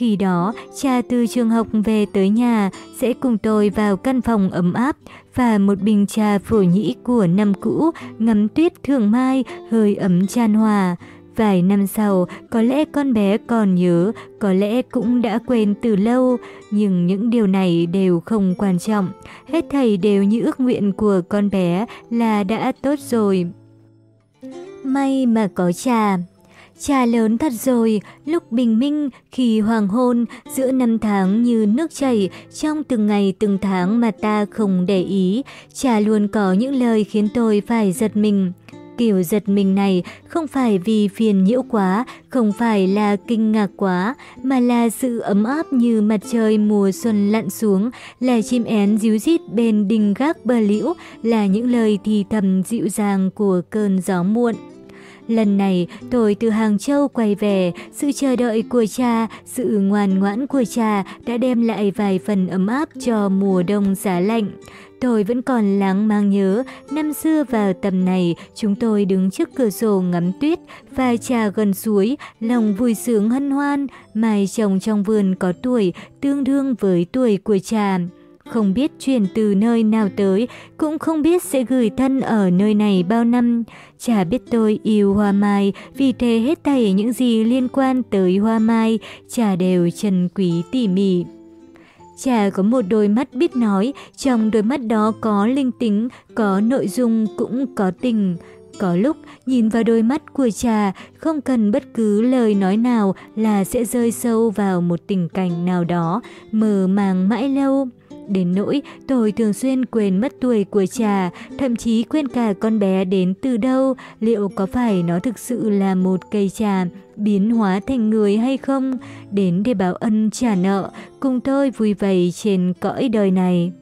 Khi đó, cha từ trường học về tới nhà sẽ cùng tôi vào căn phòng ấm áp và một bình trà phổ nhĩ của năm cũ ngắm tuyết thường mai hơi ấm chan hòa. Vài năm sau, có lẽ con bé còn nhớ, có lẽ cũng đã quên từ lâu, nhưng những điều này đều không quan trọng. Hết thầy đều như ước nguyện của con bé là đã tốt rồi. May mà có trà. Cha lớn thật rồi, lúc bình minh, khi hoàng hôn, giữa năm tháng như nước chảy, trong từng ngày từng tháng mà ta không để ý, cha luôn có những lời khiến tôi phải giật mình. Kiểu giật mình này không phải vì phiền nhiễu quá, không phải là kinh ngạc quá, mà là sự ấm áp như mặt trời mùa xuân lặn xuống, là chim én díu rít bên đình gác bờ liễu, là những lời thì thầm dịu dàng của cơn gió muộn Lần này tôi từ Hàng Châu quay về, sự chờ đợi của cha, sự ngoan ngoãn của cha đã đem lại vài phần ấm áp cho mùa đông giá lạnh. Tôi vẫn còn láng mang nhớ, năm xưa vào tầm này, chúng tôi đứng trước cửa sổ ngắm tuyết, pha trà gần suối, lòng vui sướng hân hoan, mài trồng trong vườn có tuổi, tương đương với tuổi của cha. Không biết chuyển từ nơi nào tới, cũng không biết sẽ gửi thân ở nơi này bao năm. Chả biết tôi yêu hoa mai, vì thế hết thảy những gì liên quan tới hoa mai, chả đều trân quý tỉ mỉ. Chả có một đôi mắt biết nói, trong đôi mắt đó có linh tính, có nội dung cũng có tình. Có lúc nhìn vào đôi mắt của trà, không cần bất cứ lời nói nào là sẽ rơi sâu vào một tình cảnh nào đó, mờ màng mãi lâu. Đến nỗi tôi thường xuyên quên mất tuổi của trà, thậm chí quên cả con bé đến từ đâu, liệu có phải nó thực sự là một cây trà biến hóa thành người hay không, đến để báo ân trả nợ, cùng tôi vui vầy trên cõi đời này.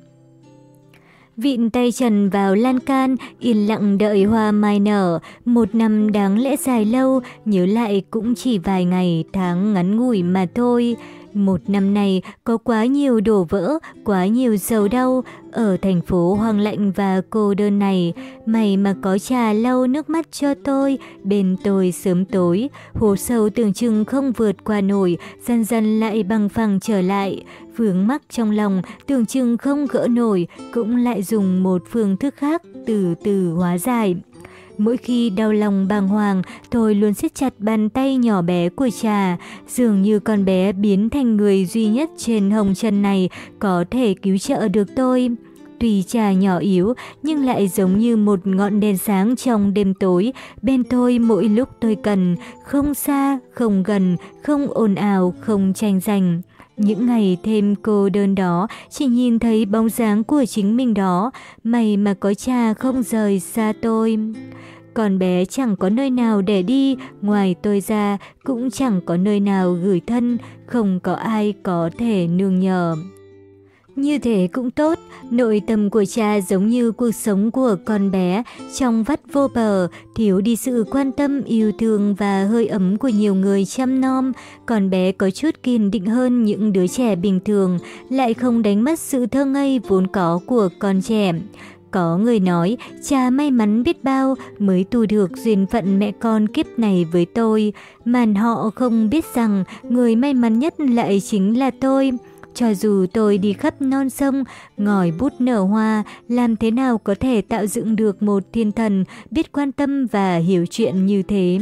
Vịn tay trần vào lan can, yên lặng đợi hoa mai nở. Một năm đáng lẽ dài lâu, nhớ lại cũng chỉ vài ngày, tháng ngắn ngủi mà thôi. Một năm này có quá nhiều đổ vỡ, quá nhiều sầu đau. Ở thành phố hoang lạnh và cô đơn này, mày mà có trà lau nước mắt cho tôi, bên tôi sớm tối. Hồ sâu tưởng chừng không vượt qua nổi, dần dần lại bằng phẳng trở lại. Vướng mắc trong lòng, tưởng chừng không gỡ nổi, cũng lại dùng một phương thức khác từ từ hóa giải. Mỗi khi đau lòng bàng hoàng, tôi luôn siết chặt bàn tay nhỏ bé của trà, dường như con bé biến thành người duy nhất trên hồng chân này có thể cứu trợ được tôi. Tuy trà nhỏ yếu nhưng lại giống như một ngọn đèn sáng trong đêm tối, bên tôi mỗi lúc tôi cần, không xa, không gần, không ồn ào, không tranh giành. Những ngày thêm cô đơn đó, chỉ nhìn thấy bóng dáng của chính mình đó, may mà có cha không rời xa tôi. còn bé chẳng có nơi nào để đi, ngoài tôi ra cũng chẳng có nơi nào gửi thân, không có ai có thể nương nhờ. Như thế cũng tốt, nội tâm của cha giống như cuộc sống của con bé, trong vắt vô bờ, thiếu đi sự quan tâm, yêu thương và hơi ấm của nhiều người chăm nom. Con bé có chút kiên định hơn những đứa trẻ bình thường, lại không đánh mất sự thơ ngây vốn có của con trẻ. Có người nói, cha may mắn biết bao mới tu được duyên phận mẹ con kiếp này với tôi, màn họ không biết rằng người may mắn nhất lại chính là tôi. Cho dù tôi đi khắp non sông, ngòi bút nở hoa, làm thế nào có thể tạo dựng được một thiên thần biết quan tâm và hiểu chuyện như thế.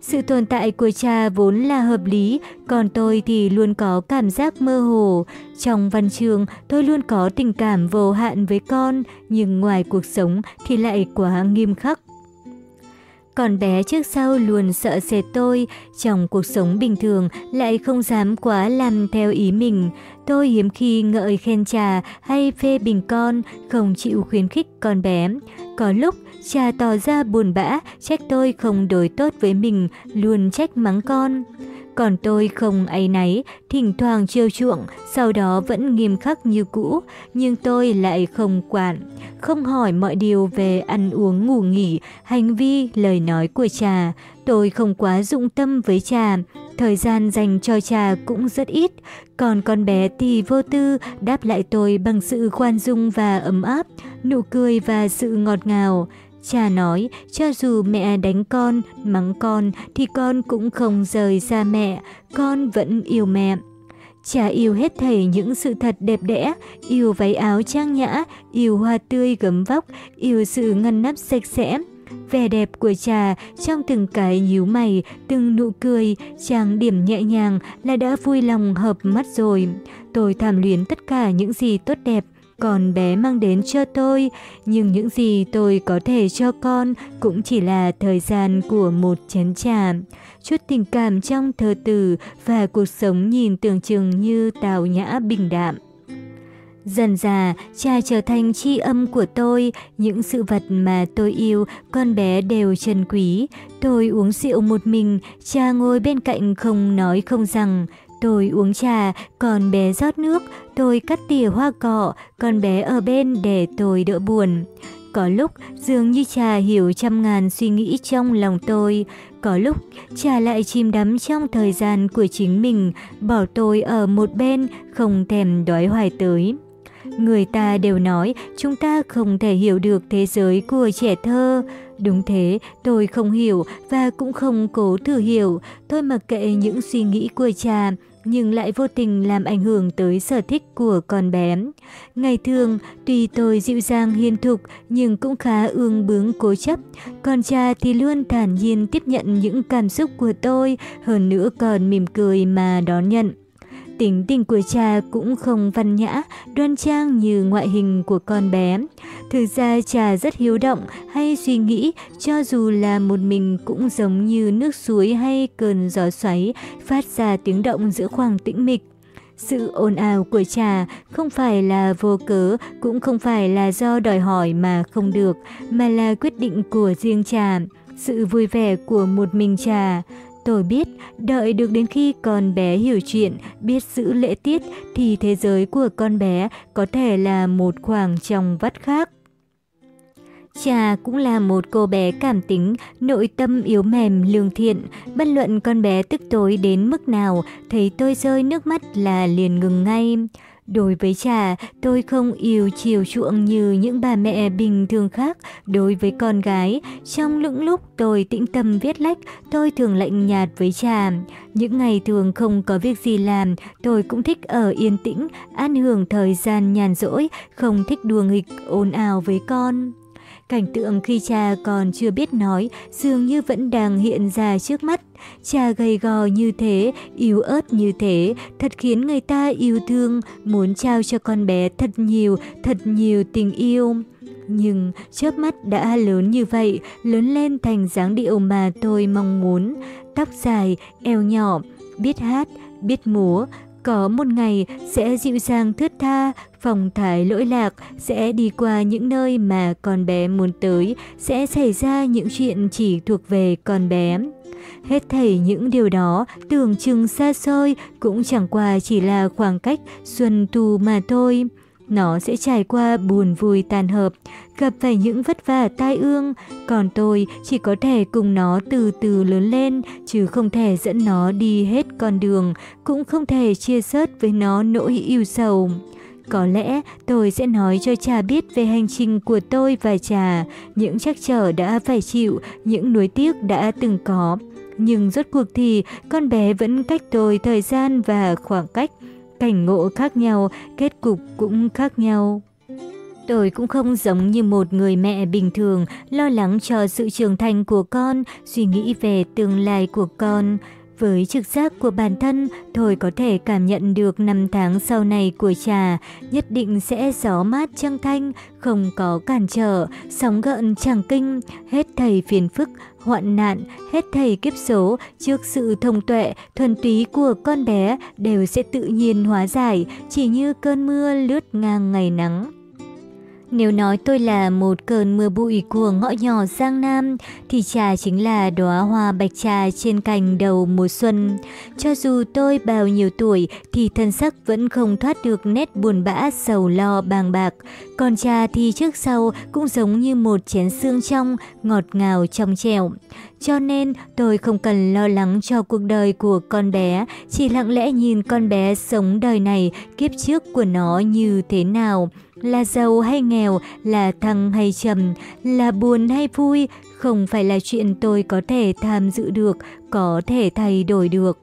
Sự tồn tại của cha vốn là hợp lý, còn tôi thì luôn có cảm giác mơ hồ. Trong văn trường, tôi luôn có tình cảm vô hạn với con, nhưng ngoài cuộc sống thì lại quá nghiêm khắc. Còn bé trước sau luôn sợ sệt tôi, trong cuộc sống bình thường lại không dám quá làm theo ý mình. Tôi hiếm khi ngợi khen trà hay phê bình con, không chịu khuyến khích con bé. Có lúc cha tỏ ra buồn bã, trách tôi không đối tốt với mình, luôn trách mắng con. Còn tôi không ấy náy, thỉnh thoảng chiêu chuộng, sau đó vẫn nghiêm khắc như cũ, nhưng tôi lại không quản, không hỏi mọi điều về ăn uống ngủ nghỉ, hành vi, lời nói của cha. Tôi không quá dụng tâm với cha, thời gian dành cho cha cũng rất ít, còn con bé thì vô tư đáp lại tôi bằng sự khoan dung và ấm áp, nụ cười và sự ngọt ngào. Cha nói, cho dù mẹ đánh con, mắng con thì con cũng không rời xa mẹ, con vẫn yêu mẹ. Cha yêu hết thảy những sự thật đẹp đẽ, yêu váy áo trang nhã, yêu hoa tươi gấm vóc, yêu sự ngăn nắp sạch sẽ. Vẻ đẹp của cha trong từng cái nhíu mày, từng nụ cười, trang điểm nhẹ nhàng là đã vui lòng hợp mắt rồi. Tôi tham luyến tất cả những gì tốt đẹp còn bé mang đến cho tôi, nhưng những gì tôi có thể cho con cũng chỉ là thời gian của một chén trà. Chút tình cảm trong thơ từ và cuộc sống nhìn tưởng chừng như tào nhã bình đạm. Dần già, cha trở thành tri âm của tôi, những sự vật mà tôi yêu, con bé đều trân quý. Tôi uống rượu một mình, cha ngồi bên cạnh không nói không rằng, tôi uống trà, còn bé rót nước, tôi cắt tỉa hoa cỏ, còn bé ở bên để tôi đỡ buồn. Có lúc dường như trà hiểu trăm ngàn suy nghĩ trong lòng tôi, có lúc trà lại chìm đắm trong thời gian của chính mình, bỏ tôi ở một bên, không thèm đói hoài tới. Người ta đều nói chúng ta không thể hiểu được thế giới của trẻ thơ. Đúng thế, tôi không hiểu và cũng không cố thử hiểu. Tôi mặc kệ những suy nghĩ của cha, nhưng lại vô tình làm ảnh hưởng tới sở thích của con bé. Ngày thường, tuy tôi dịu dàng hiền thục nhưng cũng khá ương bướng cố chấp. Còn cha thì luôn thản nhiên tiếp nhận những cảm xúc của tôi, hơn nữa còn mỉm cười mà đón nhận. Tính tình của cha cũng không văn nhã, đoan trang như ngoại hình của con bé. Thực ra cha rất hiếu động hay suy nghĩ, cho dù là một mình cũng giống như nước suối hay cơn gió xoáy, phát ra tiếng động giữa khoảng tĩnh mịch. Sự ồn ào của trà không phải là vô cớ, cũng không phải là do đòi hỏi mà không được, mà là quyết định của riêng trà, sự vui vẻ của một mình trà. Tôi biết, đợi được đến khi con bé hiểu chuyện, biết giữ lễ tiết, thì thế giới của con bé có thể là một khoảng trong vắt khác. cha cũng là một cô bé cảm tính, nội tâm yếu mềm, lương thiện. Bất luận con bé tức tối đến mức nào, thấy tôi rơi nước mắt là liền ngừng ngay. Đối với trà, tôi không yêu chiều chuộng như những bà mẹ bình thường khác đối với con gái. Trong những lúc tôi tĩnh tâm viết lách, tôi thường lạnh nhạt với trà. Những ngày thường không có việc gì làm, tôi cũng thích ở yên tĩnh, an hưởng thời gian nhàn rỗi, không thích đùa nghịch, ồn ào với con. Cảnh tượng khi cha còn chưa biết nói dường như vẫn đang hiện ra trước mắt. Cha gầy gò như thế, yếu ớt như thế, thật khiến người ta yêu thương, muốn trao cho con bé thật nhiều, thật nhiều tình yêu. Nhưng chớp mắt đã lớn như vậy, lớn lên thành dáng điệu mà tôi mong muốn. Tóc dài, eo nhỏ, biết hát, biết múa, có một ngày sẽ dịu dàng thướt tha, phòng thái lỗi lạc, sẽ đi qua những nơi mà con bé muốn tới, sẽ xảy ra những chuyện chỉ thuộc về con bé. Hết thảy những điều đó tưởng chừng xa xôi cũng chẳng qua chỉ là khoảng cách xuân thu mà thôi. Nó sẽ trải qua buồn vui tàn hợp, gặp phải những vất vả tai ương, còn tôi chỉ có thể cùng nó từ từ lớn lên, chứ không thể dẫn nó đi hết con đường, cũng không thể chia sớt với nó nỗi yêu sầu. Có lẽ tôi sẽ nói cho cha biết về hành trình của tôi và cha, những trắc trở đã phải chịu, những nuối tiếc đã từng có. Nhưng rốt cuộc thì con bé vẫn cách tôi thời gian và khoảng cách. Cảnh ngộ khác nhau, kết cục cũng khác nhau. Tôi cũng không giống như một người mẹ bình thường, lo lắng cho sự trưởng thành của con, suy nghĩ về tương lai của con. Với trực giác của bản thân, tôi có thể cảm nhận được năm tháng sau này của trà, nhất định sẽ gió mát trăng thanh, không có cản trở, sóng gợn chẳng kinh, hết thầy phiền phức, hoạn nạn, hết thầy kiếp số, trước sự thông tuệ, thuần túy của con bé đều sẽ tự nhiên hóa giải, chỉ như cơn mưa lướt ngang ngày nắng. Nếu nói tôi là một cơn mưa bụi của ngõ nhỏ Giang Nam, thì trà chính là đóa hoa bạch trà trên cành đầu mùa xuân. Cho dù tôi bao nhiêu tuổi thì thân sắc vẫn không thoát được nét buồn bã sầu lo bàng bạc. Còn trà thì trước sau cũng giống như một chén xương trong, ngọt ngào trong trẻo. Cho nên tôi không cần lo lắng cho cuộc đời của con bé, chỉ lặng lẽ nhìn con bé sống đời này kiếp trước của nó như thế nào. Là giàu hay nghèo, là thăng hay trầm, là buồn hay vui, không phải là chuyện tôi có thể tham dự được, có thể thay đổi được.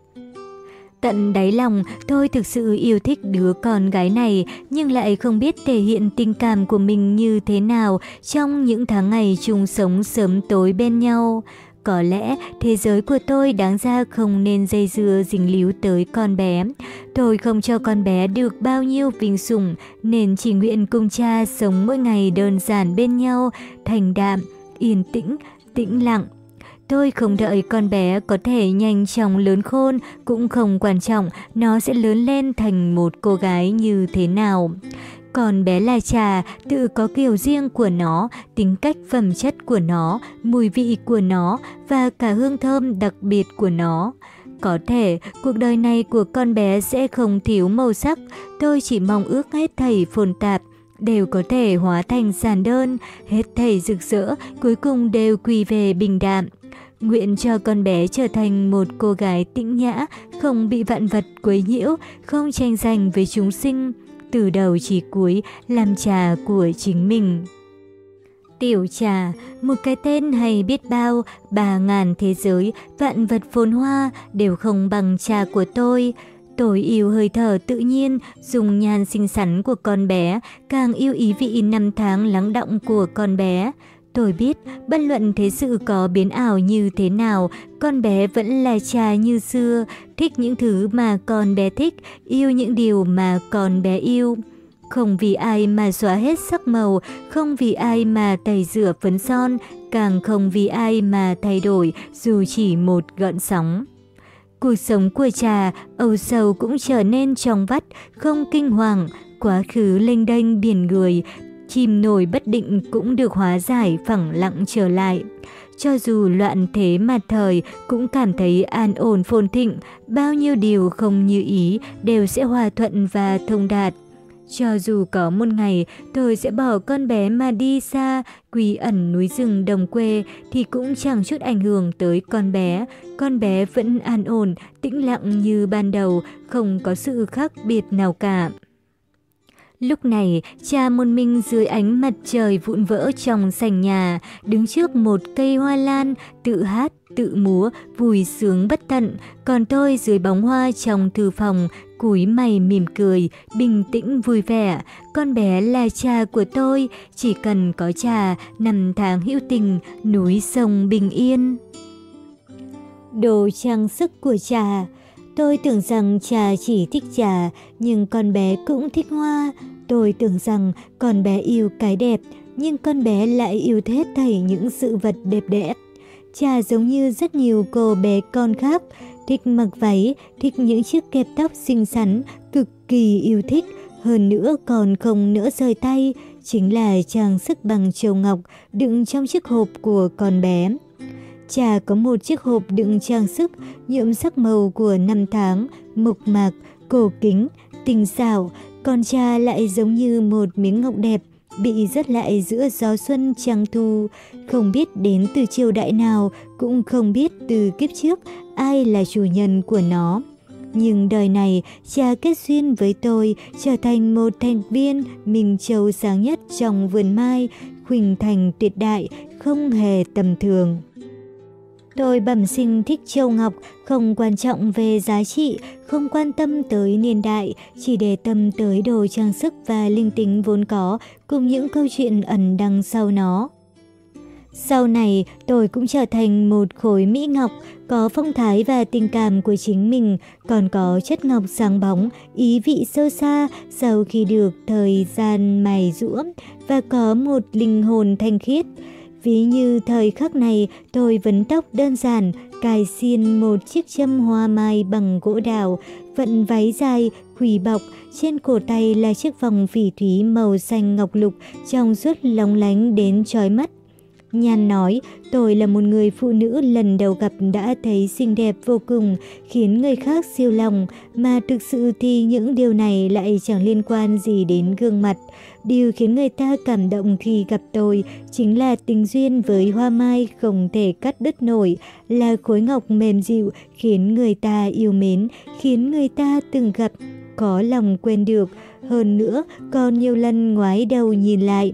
Tận đáy lòng, tôi thực sự yêu thích đứa con gái này, nhưng lại không biết thể hiện tình cảm của mình như thế nào trong những tháng ngày chung sống sớm tối bên nhau. Có lẽ thế giới của tôi đáng ra không nên dây dưa dính líu tới con bé. Tôi không cho con bé được bao nhiêu vinh sủng, nên chỉ nguyện cùng cha sống mỗi ngày đơn giản bên nhau, thành đạm, yên tĩnh, tĩnh lặng. Tôi không đợi con bé có thể nhanh chóng lớn khôn, cũng không quan trọng nó sẽ lớn lên thành một cô gái như thế nào. Còn bé là trà, tự có kiểu riêng của nó, tính cách phẩm chất của nó, mùi vị của nó và cả hương thơm đặc biệt của nó. có thể cuộc đời này của con bé sẽ không thiếu màu sắc, tôi chỉ mong ước hết thầy phồn tạp đều có thể hóa thành giản đơn, hết thầy rực rỡ, cuối cùng đều quy về bình đạm. Nguyện cho con bé trở thành một cô gái tĩnh nhã, không bị vạn vật quấy nhiễu, không tranh giành với chúng sinh, từ đầu chỉ cuối làm trà của chính mình. Tiểu trà, một cái tên hay biết bao, ba ngàn thế giới, vạn vật phồn hoa đều không bằng trà của tôi. Tôi yêu hơi thở tự nhiên, dùng nhan xinh xắn của con bé, càng yêu ý vị năm tháng lắng động của con bé. Tôi biết, bất luận thế sự có biến ảo như thế nào, con bé vẫn là trà như xưa, thích những thứ mà con bé thích, yêu những điều mà con bé yêu. Không vì ai mà xóa hết sắc màu, không vì ai mà tẩy rửa phấn son, càng không vì ai mà thay đổi dù chỉ một gợn sóng. Cuộc sống của trà, âu sầu cũng trở nên trong vắt, không kinh hoàng, quá khứ lênh đênh biển người, chìm nổi bất định cũng được hóa giải phẳng lặng trở lại. Cho dù loạn thế mà thời cũng cảm thấy an ổn phồn thịnh, bao nhiêu điều không như ý đều sẽ hòa thuận và thông đạt. Cho dù có một ngày tôi sẽ bỏ con bé mà đi xa, quỳ ẩn núi rừng đồng quê thì cũng chẳng chút ảnh hưởng tới con bé. Con bé vẫn an ổn, tĩnh lặng như ban đầu, không có sự khác biệt nào cả. Lúc này, cha môn minh dưới ánh mặt trời vụn vỡ trong sành nhà, đứng trước một cây hoa lan, tự hát, tự múa, vui sướng bất tận. Còn tôi dưới bóng hoa trong thư phòng, cúi mày mỉm cười, bình tĩnh vui vẻ. Con bé là cha của tôi, chỉ cần có cha, năm tháng hữu tình, núi sông bình yên. Đồ trang sức của cha Tôi tưởng rằng trà chỉ thích trà, nhưng con bé cũng thích hoa. Tôi tưởng rằng con bé yêu cái đẹp, nhưng con bé lại yêu hết thảy những sự vật đẹp đẽ. Trà giống như rất nhiều cô bé con khác, thích mặc váy, thích những chiếc kẹp tóc xinh xắn, cực kỳ yêu thích. Hơn nữa còn không nỡ rời tay, chính là trang sức bằng châu ngọc đựng trong chiếc hộp của con bé. Trà có một chiếc hộp đựng trang sức nhuộm sắc màu của năm tháng, mộc mạc, cổ kính, tình xảo, còn trà lại giống như một miếng ngọc đẹp bị rớt lại giữa gió xuân trăng thu, không biết đến từ triều đại nào, cũng không biết từ kiếp trước ai là chủ nhân của nó. Nhưng đời này, cha kết duyên với tôi trở thành một thành viên Minh Châu sáng nhất trong vườn mai, Huỳnh Thành tuyệt đại, không hề tầm thường. Tôi bẩm sinh thích châu ngọc, không quan trọng về giá trị, không quan tâm tới niên đại, chỉ để tâm tới đồ trang sức và linh tính vốn có, cùng những câu chuyện ẩn đằng sau nó. Sau này, tôi cũng trở thành một khối mỹ ngọc, có phong thái và tình cảm của chính mình, còn có chất ngọc sáng bóng, ý vị sâu xa sau khi được thời gian mài rũa và có một linh hồn thanh khiết. Ví như thời khắc này tôi vấn tóc đơn giản, cài xiên một chiếc châm hoa mai bằng gỗ đào, vận váy dài, khủy bọc, trên cổ tay là chiếc vòng phỉ thúy màu xanh ngọc lục trong suốt lóng lánh đến trói mắt. Nhan nói, tôi là một người phụ nữ lần đầu gặp đã thấy xinh đẹp vô cùng, khiến người khác siêu lòng, mà thực sự thì những điều này lại chẳng liên quan gì đến gương mặt. Điều khiến người ta cảm động khi gặp tôi chính là tình duyên với hoa mai không thể cắt đứt nổi, là khối ngọc mềm dịu khiến người ta yêu mến, khiến người ta từng gặp, có lòng quên được. Hơn nữa, còn nhiều lần ngoái đầu nhìn lại.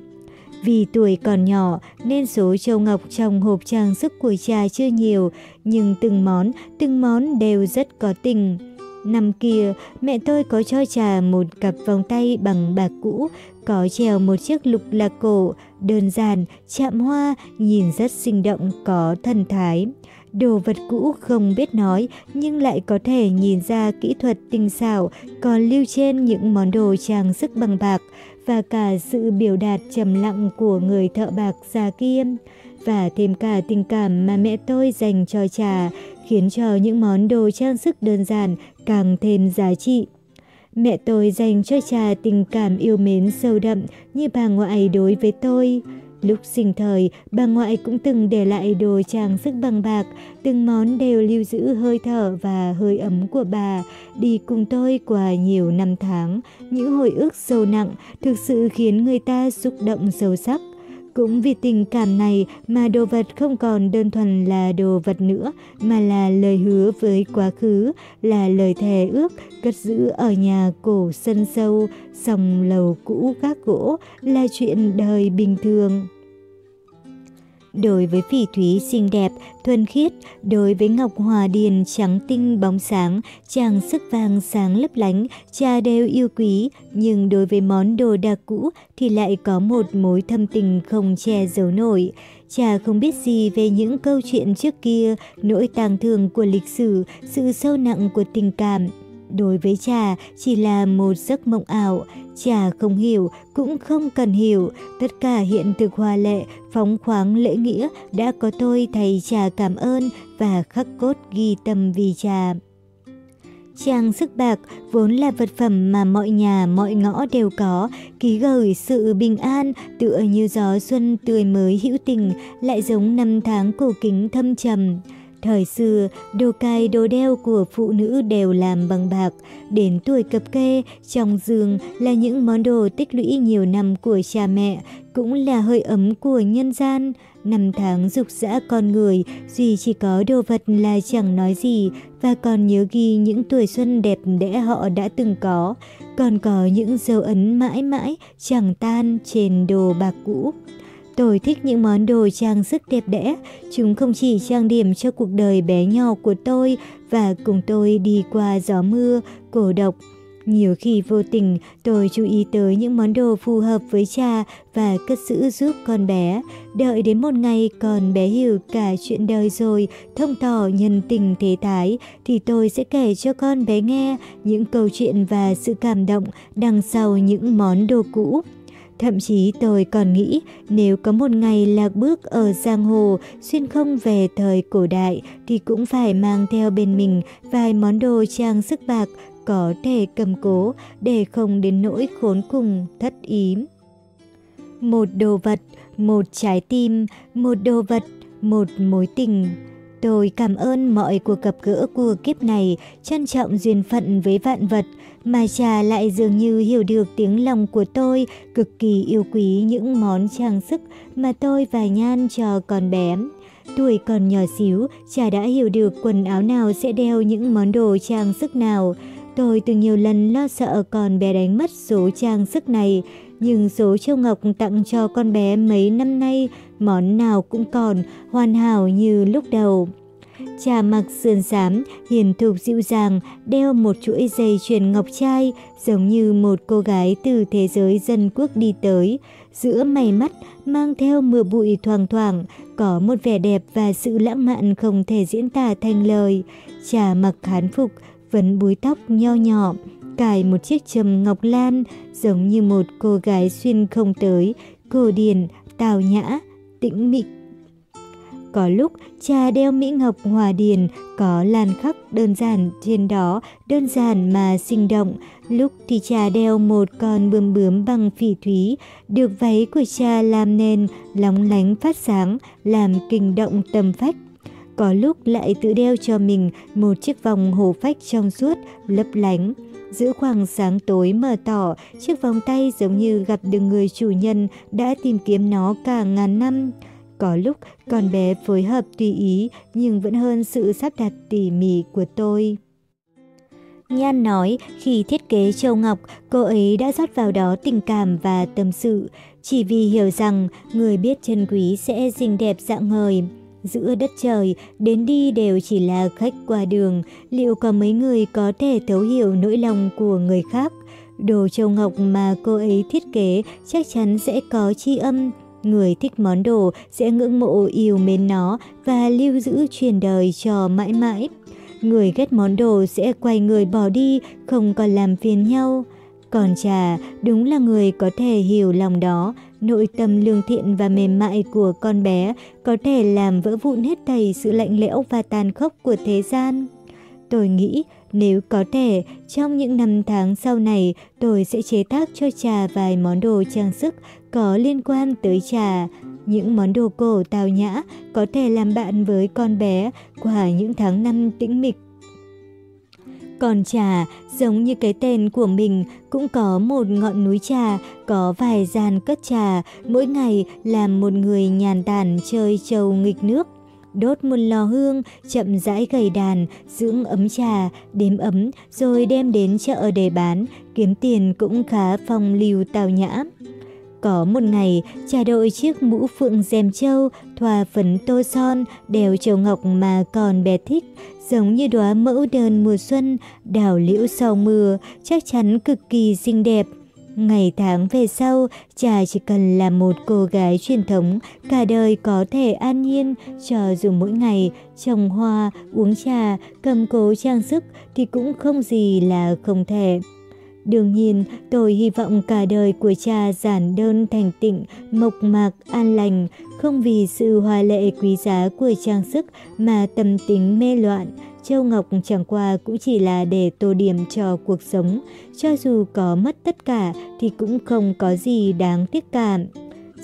Vì tuổi còn nhỏ nên số châu ngọc trong hộp trang sức của cha chưa nhiều, nhưng từng món, từng món đều rất có tình. Năm kia, mẹ tôi có cho trà một cặp vòng tay bằng bạc cũ, có treo một chiếc lục lạc cổ, đơn giản, chạm hoa, nhìn rất sinh động, có thần thái. Đồ vật cũ không biết nói nhưng lại có thể nhìn ra kỹ thuật tinh xảo còn lưu trên những món đồ trang sức bằng bạc và cả sự biểu đạt trầm lặng của người thợ bạc già kia và thêm cả tình cảm mà mẹ tôi dành cho trà khiến cho những món đồ trang sức đơn giản càng thêm giá trị. Mẹ tôi dành cho trà tình cảm yêu mến sâu đậm như bà ngoại đối với tôi. Lúc sinh thời, bà ngoại cũng từng để lại đồ trang sức bằng bạc, từng món đều lưu giữ hơi thở và hơi ấm của bà, đi cùng tôi qua nhiều năm tháng. Những hồi ức sâu nặng thực sự khiến người ta xúc động sâu sắc. Cũng vì tình cảm này mà đồ vật không còn đơn thuần là đồ vật nữa, mà là lời hứa với quá khứ, là lời thề ước cất giữ ở nhà cổ sân sâu, sòng lầu cũ gác gỗ, là chuyện đời bình thường. Đối với phỉ thúy xinh đẹp, thuần khiết, đối với ngọc hòa điền trắng tinh bóng sáng, chàng sức vàng sáng lấp lánh, cha đều yêu quý, nhưng đối với món đồ đạc cũ thì lại có một mối thâm tình không che giấu nổi. Cha không biết gì về những câu chuyện trước kia, nỗi tang thương của lịch sử, sự sâu nặng của tình cảm, đối với trà chỉ là một giấc mộng ảo. trà không hiểu, cũng không cần hiểu. Tất cả hiện thực hoa lệ, phóng khoáng lễ nghĩa đã có tôi thầy trà cảm ơn và khắc cốt ghi tâm vì trà Trang sức bạc vốn là vật phẩm mà mọi nhà, mọi ngõ đều có, ký gửi sự bình an, tựa như gió xuân tươi mới hữu tình, lại giống năm tháng cổ kính thâm trầm. Thời xưa, đồ cài đồ đeo của phụ nữ đều làm bằng bạc. Đến tuổi cập kê, trong giường là những món đồ tích lũy nhiều năm của cha mẹ, cũng là hơi ấm của nhân gian. Năm tháng dục dã con người, duy chỉ có đồ vật là chẳng nói gì và còn nhớ ghi những tuổi xuân đẹp đẽ họ đã từng có. Còn có những dấu ấn mãi mãi chẳng tan trên đồ bạc cũ. Tôi thích những món đồ trang sức đẹp đẽ, chúng không chỉ trang điểm cho cuộc đời bé nhỏ của tôi và cùng tôi đi qua gió mưa, cổ độc. Nhiều khi vô tình, tôi chú ý tới những món đồ phù hợp với cha và cất giữ giúp con bé. Đợi đến một ngày con bé hiểu cả chuyện đời rồi, thông tỏ nhân tình thế thái, thì tôi sẽ kể cho con bé nghe những câu chuyện và sự cảm động đằng sau những món đồ cũ. Thậm chí tôi còn nghĩ nếu có một ngày lạc bước ở giang hồ xuyên không về thời cổ đại thì cũng phải mang theo bên mình vài món đồ trang sức bạc có thể cầm cố để không đến nỗi khốn cùng thất ý. Một đồ vật, một trái tim, một đồ vật, một mối tình. Tôi cảm ơn mọi cuộc gặp gỡ của kiếp này, trân trọng duyên phận với vạn vật, mà trà lại dường như hiểu được tiếng lòng của tôi, cực kỳ yêu quý những món trang sức mà tôi và Nhan cho con bé. Tuổi còn nhỏ xíu, trà đã hiểu được quần áo nào sẽ đeo những món đồ trang sức nào. Tôi từng nhiều lần lo sợ con bé đánh mất số trang sức này, nhưng số châu ngọc tặng cho con bé mấy năm nay, món nào cũng còn, hoàn hảo như lúc đầu. Cha mặc sườn xám, hiền thục dịu dàng, đeo một chuỗi dây chuyền ngọc trai, giống như một cô gái từ thế giới dân quốc đi tới. Giữa mày mắt, mang theo mưa bụi thoang thoảng, có một vẻ đẹp và sự lãng mạn không thể diễn tả thành lời. Cha mặc khán phục, vấn búi tóc nho nhỏ, cài một chiếc trầm ngọc lan, giống như một cô gái xuyên không tới, cổ điển, tào nhã, tĩnh mịch có lúc cha đeo Mỹ Ngọc Hòa Điền có lan khắc đơn giản trên đó, đơn giản mà sinh động. Lúc thì cha đeo một con bướm bướm bằng phỉ thúy, được váy của cha làm nên lóng lánh phát sáng, làm kinh động tâm phách. Có lúc lại tự đeo cho mình một chiếc vòng hồ phách trong suốt, lấp lánh. Giữa khoảng sáng tối mờ tỏ, chiếc vòng tay giống như gặp được người chủ nhân đã tìm kiếm nó cả ngàn năm. Có lúc con bé phối hợp tùy ý nhưng vẫn hơn sự sắp đặt tỉ mỉ của tôi. Nhan nói khi thiết kế Châu Ngọc, cô ấy đã rót vào đó tình cảm và tâm sự, chỉ vì hiểu rằng người biết chân quý sẽ xinh đẹp dạng ngời. Giữa đất trời, đến đi đều chỉ là khách qua đường, liệu có mấy người có thể thấu hiểu nỗi lòng của người khác? Đồ Châu Ngọc mà cô ấy thiết kế chắc chắn sẽ có chi âm, Người thích món đồ sẽ ngưỡng mộ yêu mến nó và lưu giữ truyền đời cho mãi mãi. Người ghét món đồ sẽ quay người bỏ đi, không còn làm phiền nhau. Còn trà đúng là người có thể hiểu lòng đó, nội tâm lương thiện và mềm mại của con bé có thể làm vỡ vụn hết thảy sự lạnh lẽo và tàn khốc của thế gian. Tôi nghĩ nếu có thể, trong những năm tháng sau này, tôi sẽ chế tác cho trà vài món đồ trang sức có liên quan tới trà. Những món đồ cổ tào nhã có thể làm bạn với con bé qua những tháng năm tĩnh mịch. Còn trà, giống như cái tên của mình, cũng có một ngọn núi trà, có vài gian cất trà, mỗi ngày làm một người nhàn tản chơi trầu nghịch nước đốt một lò hương, chậm rãi gầy đàn, dưỡng ấm trà, đếm ấm rồi đem đến chợ để bán, kiếm tiền cũng khá phong lưu tào nhã. Có một ngày, trà đội chiếc mũ phượng dèm châu, thoa phấn tô son, đeo châu ngọc mà còn bé thích, giống như đóa mẫu đơn mùa xuân, đào liễu sau mưa, chắc chắn cực kỳ xinh đẹp. Ngày tháng về sau, trà chỉ cần là một cô gái truyền thống, cả đời có thể an nhiên, cho dù mỗi ngày trồng hoa, uống trà, cầm cố trang sức thì cũng không gì là không thể. Đương nhiên, tôi hy vọng cả đời của cha giản đơn thành tịnh, mộc mạc, an lành, không vì sự hoa lệ quý giá của trang sức mà tâm tính mê loạn, Châu Ngọc chẳng qua cũng chỉ là để tô điểm cho cuộc sống, cho dù có mất tất cả thì cũng không có gì đáng tiếc cảm.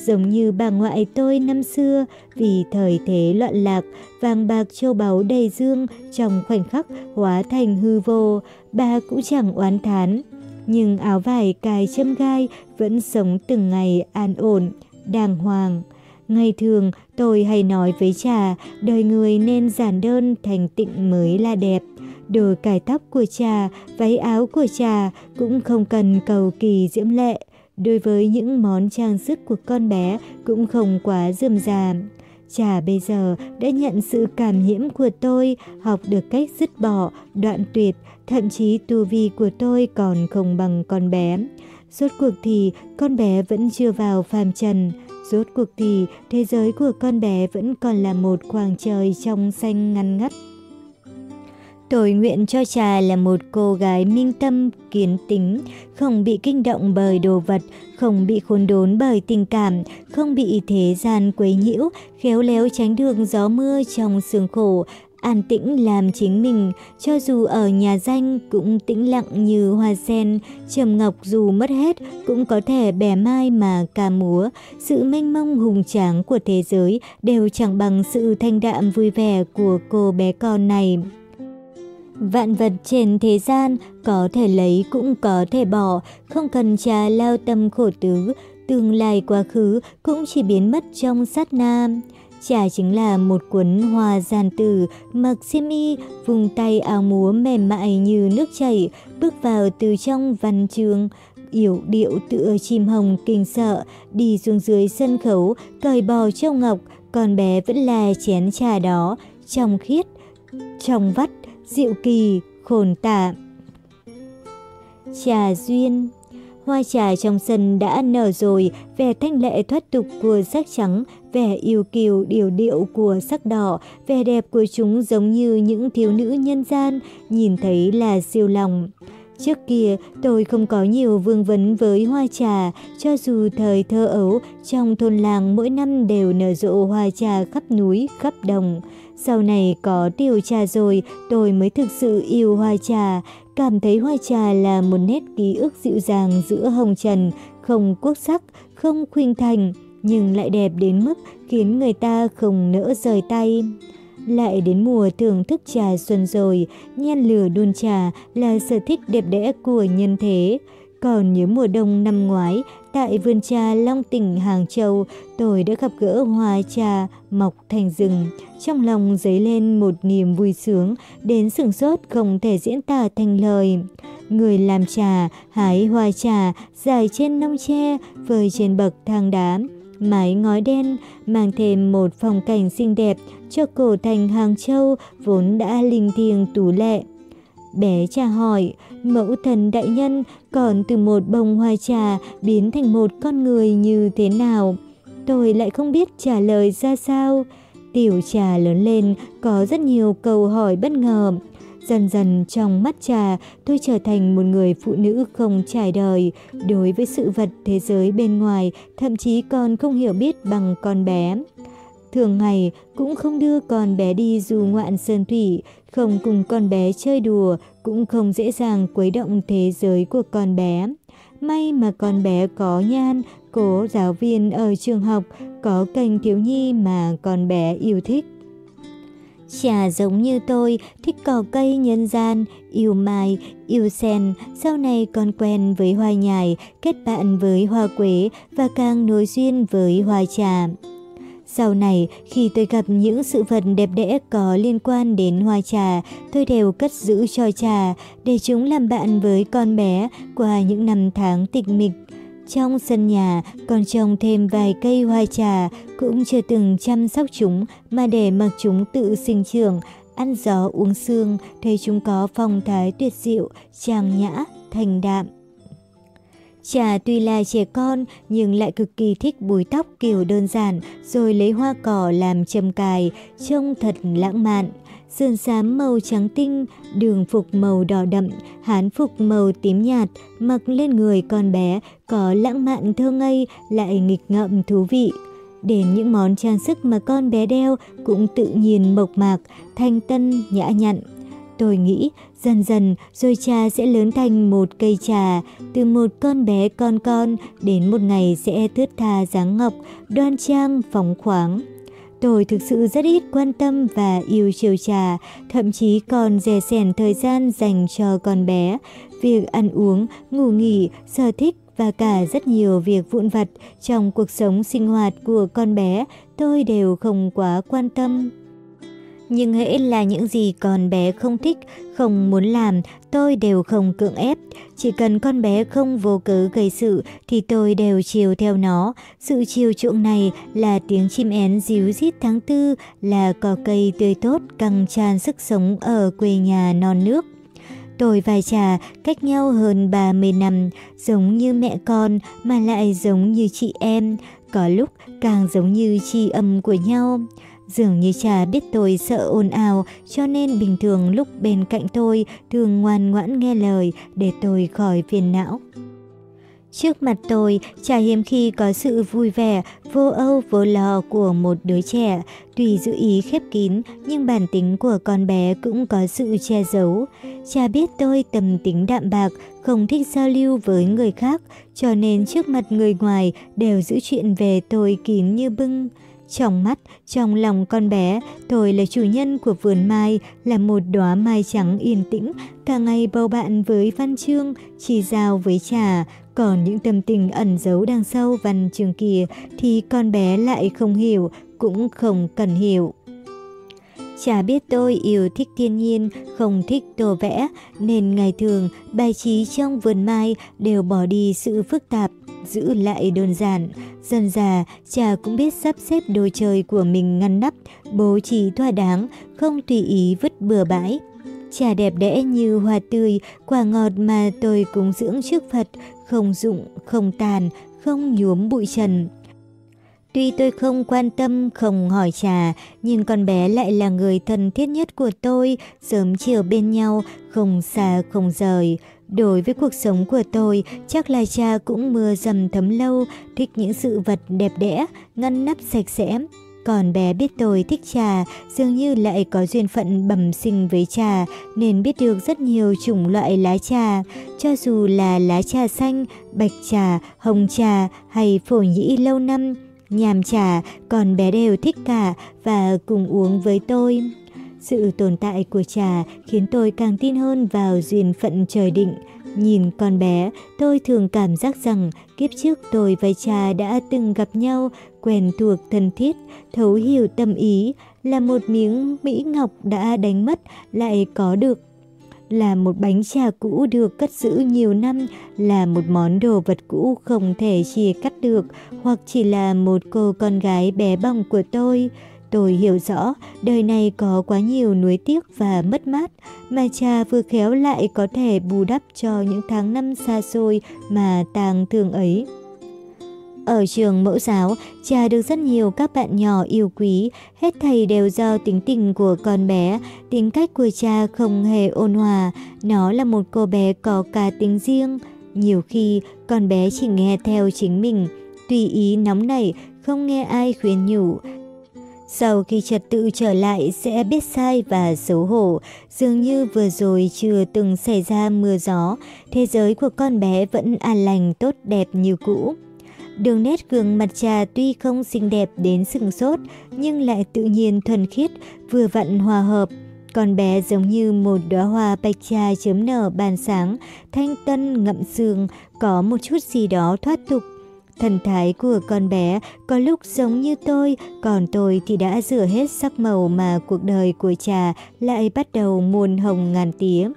Giống như bà ngoại tôi năm xưa, vì thời thế loạn lạc, vàng bạc châu báu đầy dương trong khoảnh khắc hóa thành hư vô, bà cũng chẳng oán thán. Nhưng áo vải cài châm gai vẫn sống từng ngày an ổn, đàng hoàng. Ngày thường, tôi hay nói với trà, đời người nên giản đơn thành tịnh mới là đẹp. Đồ cài tóc của trà, váy áo của trà cũng không cần cầu kỳ diễm lệ. Đối với những món trang sức của con bé cũng không quá dườm già. Trà bây giờ đã nhận sự cảm nhiễm của tôi, học được cách dứt bỏ, đoạn tuyệt, thậm chí tu vi của tôi còn không bằng con bé. Rốt cuộc thì con bé vẫn chưa vào phàm trần. Rốt cuộc thì thế giới của con bé vẫn còn là một khoảng trời trong xanh ngăn ngắt. Tôi nguyện cho trà là một cô gái minh tâm, kiến tính, không bị kinh động bởi đồ vật, không bị khốn đốn bởi tình cảm, không bị thế gian quấy nhiễu, khéo léo tránh được gió mưa trong sương khổ, an tĩnh làm chính mình, cho dù ở nhà danh cũng tĩnh lặng như hoa sen, trầm ngọc dù mất hết cũng có thể bẻ mai mà ca múa. Sự mênh mông hùng tráng của thế giới đều chẳng bằng sự thanh đạm vui vẻ của cô bé con này. Vạn vật trên thế gian có thể lấy cũng có thể bỏ, không cần trà lao tâm khổ tứ, tương lai quá khứ cũng chỉ biến mất trong sát na. Trà chính là một cuốn hoa giàn tử, mặc xiêm y, vùng tay áo múa mềm mại như nước chảy, bước vào từ trong văn trường. Yểu điệu tựa chim hồng kinh sợ, đi xuống dưới sân khấu, cởi bò châu ngọc, con bé vẫn là chén trà đó, trong khiết, trong vắt, diệu kỳ, khôn tả. Trà duyên Hoa trà trong sân đã nở rồi, vẻ thanh lệ thoát tục của sắc trắng, vẻ yêu kiều điều điệu của sắc đỏ, vẻ đẹp của chúng giống như những thiếu nữ nhân gian, nhìn thấy là siêu lòng. Trước kia, tôi không có nhiều vương vấn với hoa trà, cho dù thời thơ ấu, trong thôn làng mỗi năm đều nở rộ hoa trà khắp núi, khắp đồng. Sau này có tiêu trà rồi, tôi mới thực sự yêu hoa trà, cảm thấy hoa trà là một nét ký ức dịu dàng giữa hồng trần, không quốc sắc, không khuynh thành, nhưng lại đẹp đến mức khiến người ta không nỡ rời tay. Lại đến mùa thưởng thức trà xuân rồi, nhen lửa đun trà là sở thích đẹp đẽ của nhân thế. Còn nhớ mùa đông năm ngoái, tại vườn trà Long tỉnh Hàng Châu, tôi đã gặp gỡ hoa trà mọc thành rừng. Trong lòng dấy lên một niềm vui sướng, đến sửng sốt không thể diễn tả thành lời. Người làm trà, hái hoa trà, dài trên nông tre, vơi trên bậc thang đá. Mái ngói đen mang thêm một phong cảnh xinh đẹp cho cổ thành Hàng Châu vốn đã linh thiêng tú lệ. Bé trà hỏi, mẫu thần đại nhân còn từ một bông hoa trà biến thành một con người như thế nào? Tôi lại không biết trả lời ra sao. Tiểu trà lớn lên có rất nhiều câu hỏi bất ngờ. Dần dần trong mắt trà, tôi trở thành một người phụ nữ không trải đời. Đối với sự vật thế giới bên ngoài, thậm chí còn không hiểu biết bằng con bé. Thường ngày cũng không đưa con bé đi du ngoạn sơn thủy, không cùng con bé chơi đùa, cũng không dễ dàng quấy động thế giới của con bé. may mà con bé có nhan, cố giáo viên ở trường học, có kênh thiếu nhi mà con bé yêu thích. Chả giống như tôi, thích cỏ cây nhân gian, yêu mai, yêu sen, sau này còn quen với hoa nhài, kết bạn với hoa quế và càng nối duyên với hoa trà. Sau này, khi tôi gặp những sự vật đẹp đẽ có liên quan đến hoa trà, tôi đều cất giữ cho trà, để chúng làm bạn với con bé qua những năm tháng tịch mịch. Trong sân nhà còn trồng thêm vài cây hoa trà, cũng chưa từng chăm sóc chúng mà để mặc chúng tự sinh trưởng, ăn gió uống sương, thấy chúng có phong thái tuyệt diệu, trang nhã, thành đạm. Trà tuy là trẻ con nhưng lại cực kỳ thích búi tóc kiểu đơn giản rồi lấy hoa cỏ làm châm cài, trông thật lãng mạn. Sườn xám màu trắng tinh, đường phục màu đỏ đậm, hán phục màu tím nhạt, mặc lên người con bé có lãng mạn thơ ngây lại nghịch ngợm thú vị. Đến những món trang sức mà con bé đeo cũng tự nhiên mộc mạc, thanh tân, nhã nhặn. Tôi nghĩ dần dần rồi trà sẽ lớn thành một cây trà, từ một con bé con con đến một ngày sẽ thướt tha dáng ngọc, đoan trang, phóng khoáng. Tôi thực sự rất ít quan tâm và yêu chiều trà, thậm chí còn dè sẻn thời gian dành cho con bé. Việc ăn uống, ngủ nghỉ, sở thích và cả rất nhiều việc vụn vặt trong cuộc sống sinh hoạt của con bé tôi đều không quá quan tâm. Nhưng hễ là những gì con bé không thích, không muốn làm, tôi đều không cưỡng ép. Chỉ cần con bé không vô cớ gây sự thì tôi đều chiều theo nó. Sự chiều chuộng này là tiếng chim én díu rít tháng tư, là cỏ cây tươi tốt căng tràn sức sống ở quê nhà non nước. Tôi và Trà cách nhau hơn 30 năm, giống như mẹ con mà lại giống như chị em, có lúc càng giống như chi âm của nhau. Dường như cha biết tôi sợ ồn ào cho nên bình thường lúc bên cạnh tôi thường ngoan ngoãn nghe lời để tôi khỏi phiền não. Trước mặt tôi, cha hiếm khi có sự vui vẻ, vô âu vô lo của một đứa trẻ. Tuy giữ ý khép kín, nhưng bản tính của con bé cũng có sự che giấu. Cha biết tôi tầm tính đạm bạc, không thích giao lưu với người khác, cho nên trước mặt người ngoài đều giữ chuyện về tôi kín như bưng. Trong mắt, trong lòng con bé, tôi là chủ nhân của vườn mai, là một đóa mai trắng yên tĩnh, cả ngày bầu bạn với văn chương, chỉ giao với trà. Còn những tâm tình ẩn giấu đằng sau văn chương kia thì con bé lại không hiểu, cũng không cần hiểu. Chả biết tôi yêu thích thiên nhiên, không thích tô vẽ, nên ngày thường bài trí trong vườn mai đều bỏ đi sự phức tạp, giữ lại đơn giản. Dần già, cha cũng biết sắp xếp đồ chơi của mình ngăn nắp, bố trí thỏa đáng, không tùy ý vứt bừa bãi. Trà đẹp đẽ như hoa tươi, quả ngọt mà tôi cúng dưỡng trước Phật, không dụng, không tàn, không nhuốm bụi trần. Tuy tôi không quan tâm, không hỏi trà, nhưng con bé lại là người thân thiết nhất của tôi, sớm chiều bên nhau, không xa không rời. Đối với cuộc sống của tôi, chắc là cha cũng mưa dầm thấm lâu, thích những sự vật đẹp đẽ, ngăn nắp sạch sẽ. Còn bé biết tôi thích trà, dường như lại có duyên phận bẩm sinh với trà, nên biết được rất nhiều chủng loại lá trà. Cho dù là lá trà xanh, bạch trà, hồng trà hay phổ nhĩ lâu năm, nhàm trà, còn bé đều thích cả và cùng uống với tôi. Sự tồn tại của trà khiến tôi càng tin hơn vào duyên phận trời định. Nhìn con bé, tôi thường cảm giác rằng kiếp trước tôi và trà đã từng gặp nhau, quen thuộc thân thiết, thấu hiểu tâm ý, là một miếng mỹ ngọc đã đánh mất lại có được là một bánh trà cũ được cất giữ nhiều năm, là một món đồ vật cũ không thể chia cắt được, hoặc chỉ là một cô con gái bé bỏng của tôi. Tôi hiểu rõ đời này có quá nhiều nuối tiếc và mất mát, mà cha vừa khéo lại có thể bù đắp cho những tháng năm xa xôi mà tàng thương ấy. Ở trường mẫu giáo, cha được rất nhiều các bạn nhỏ yêu quý, hết thầy đều do tính tình của con bé, tính cách của cha không hề ôn hòa, nó là một cô bé có cá tính riêng. Nhiều khi, con bé chỉ nghe theo chính mình, tùy ý nóng nảy, không nghe ai khuyên nhủ, sau khi trật tự trở lại sẽ biết sai và xấu hổ, dường như vừa rồi chưa từng xảy ra mưa gió, thế giới của con bé vẫn an lành tốt đẹp như cũ. Đường nét gương mặt trà tuy không xinh đẹp đến sừng sốt, nhưng lại tự nhiên thuần khiết, vừa vặn hòa hợp. Con bé giống như một đóa hoa bạch trà chớm nở ban sáng, thanh tân ngậm sương, có một chút gì đó thoát tục. Thần thái của con bé có lúc giống như tôi, còn tôi thì đã rửa hết sắc màu mà cuộc đời của trà lại bắt đầu muôn hồng ngàn tía.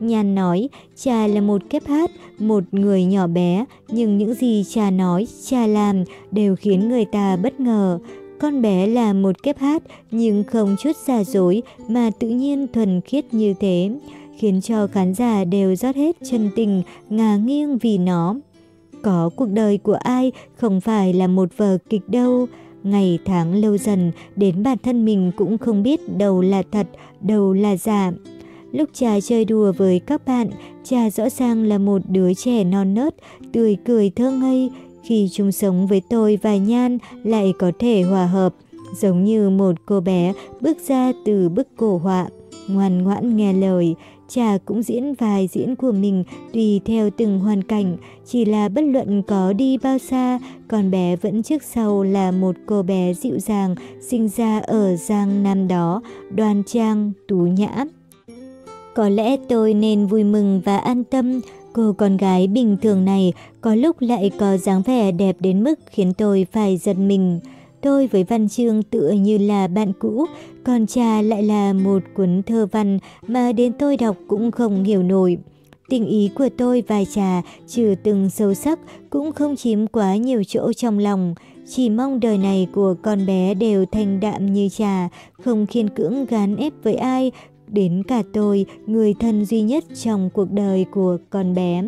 Nhan nói, cha là một kép hát, một người nhỏ bé, nhưng những gì cha nói, cha làm đều khiến người ta bất ngờ. Con bé là một kép hát nhưng không chút giả dối mà tự nhiên thuần khiết như thế, khiến cho khán giả đều rót hết chân tình, ngả nghiêng vì nó. Có cuộc đời của ai không phải là một vở kịch đâu. Ngày tháng lâu dần, đến bản thân mình cũng không biết đâu là thật, đâu là giả. Lúc cha chơi đùa với các bạn, cha rõ ràng là một đứa trẻ non nớt, tươi cười thơ ngây. Khi chung sống với tôi và Nhan lại có thể hòa hợp, giống như một cô bé bước ra từ bức cổ họa, ngoan ngoãn nghe lời. Cha cũng diễn vài diễn của mình tùy theo từng hoàn cảnh, chỉ là bất luận có đi bao xa, con bé vẫn trước sau là một cô bé dịu dàng, sinh ra ở Giang Nam đó, đoan trang, tú nhã. Có lẽ tôi nên vui mừng và an tâm, cô con gái bình thường này có lúc lại có dáng vẻ đẹp đến mức khiến tôi phải giật mình. Tôi với văn chương tựa như là bạn cũ, còn cha lại là một cuốn thơ văn mà đến tôi đọc cũng không hiểu nổi. Tình ý của tôi và trà trừ từng sâu sắc cũng không chiếm quá nhiều chỗ trong lòng. Chỉ mong đời này của con bé đều thanh đạm như trà, không khiên cưỡng gán ép với ai, đến cả tôi, người thân duy nhất trong cuộc đời của con bé.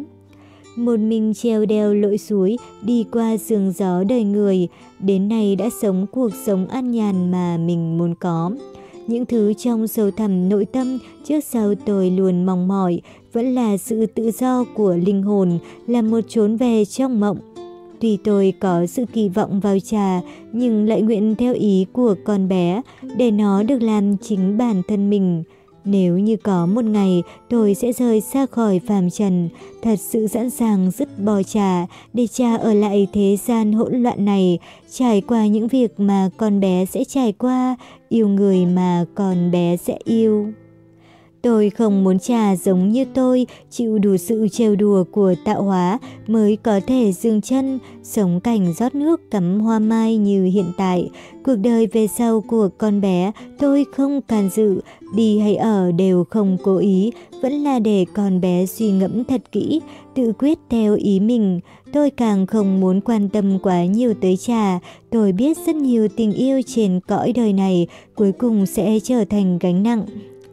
Một mình treo đeo lội suối, đi qua sương gió đời người, đến nay đã sống cuộc sống an nhàn mà mình muốn có. Những thứ trong sâu thẳm nội tâm trước sau tôi luôn mong mỏi, vẫn là sự tự do của linh hồn, là một chốn về trong mộng. Tuy tôi có sự kỳ vọng vào trà, nhưng lại nguyện theo ý của con bé, để nó được làm chính bản thân mình. Nếu như có một ngày tôi sẽ rời xa khỏi phàm trần, thật sự sẵn sàng dứt bỏ cha để cha ở lại thế gian hỗn loạn này, trải qua những việc mà con bé sẽ trải qua, yêu người mà con bé sẽ yêu. Tôi không muốn trà giống như tôi, chịu đủ sự trêu đùa của tạo hóa mới có thể dừng chân, sống cảnh rót nước cắm hoa mai như hiện tại. Cuộc đời về sau của con bé tôi không can dự, đi hay ở đều không cố ý, vẫn là để con bé suy ngẫm thật kỹ, tự quyết theo ý mình. Tôi càng không muốn quan tâm quá nhiều tới trà, tôi biết rất nhiều tình yêu trên cõi đời này cuối cùng sẽ trở thành gánh nặng.